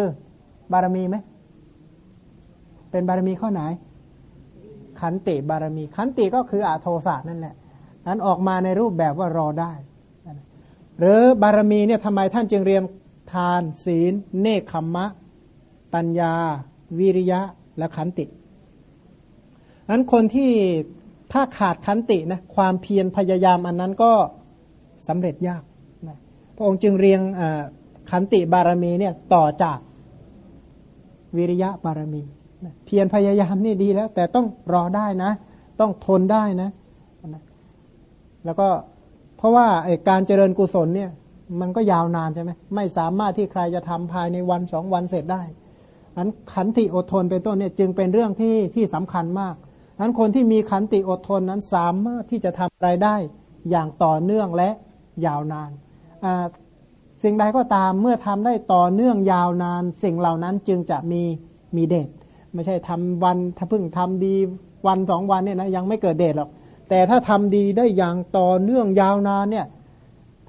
บารมีไหมเป็นบารมีข้อไหน ขันติบารมี ขันติก็คืออาโทสะนั่นแหละนั้นออกมาในรูปแบบว่ารอได้ หรือบารมีเนี่ยทำไมท่านจึงเรียม ทาน ศีล เนคขมมะ ปัญญา วิริยะ และขันตินั้นคนที่ถ้าขาดขันตินะความเพียรพยายามอันนั้นก็สำเร็จยากนะพระองค์จึงเรียงขันติบารมีเนี่ยต่อจากวิริยะบารมีนะเพียรพยายามนี่ดีแล้ว แต่ต้องรอได้นะ ต้องทนได้นะ แล้วก็เพราะว่าการเจริญกุศลเนี่ย มันก็ยาวนานใช่ไหมไม่สามารถที่ใครจะทำภายในวันสองวันเสร็จได้อันขันติอดทนเป็นต้นเนี่ยจึงเป็นเรื่องที่ที่สำคัญมากอันคนที่มีขันติอดทนนั้นสามารถที่จะทำอะไรได้อย่างต่อเนื่องและยาวนานสิ่งใดก็ตามเมื่อทำได้ต่อเนื่องยาวนาน สิ่งเหล่านั้นจึงจะมีมีเดชไม่ใช่ทำวันถ้าเพิ่งทำดีวันสองวันเนี่ยนะยังไม่เกิดเดชหรอกแต่ถ้าทำดีได้อย่างต่อเนื่องยาวนานเนี่ย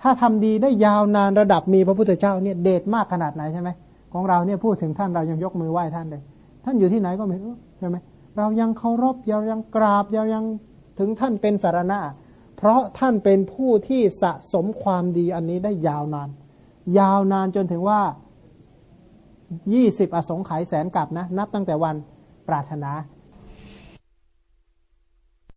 ถ้าทำดีได้ยาวนานระดับมีพระพุทธเจ้าเนี่ยเดชมากขนาดไหนใช่ไหมของเราเนี่ยพูดถึงท่านเรายังยกมือไหว้ท่านเลย ท่านอยู่ที่ไหนก็ไม่รู้ใช่ไหมเรายังเคารพเรายังกราบเรายังถึงท่านเป็นสารณะ เพราะท่านเป็นผู้ที่สะสมความดีอันนี้ได้ยาวนาน ยาวนานจนถึงว่ายี่สิบอสงไขยแสนกับนะ นับตั้งแต่วันปรารถนา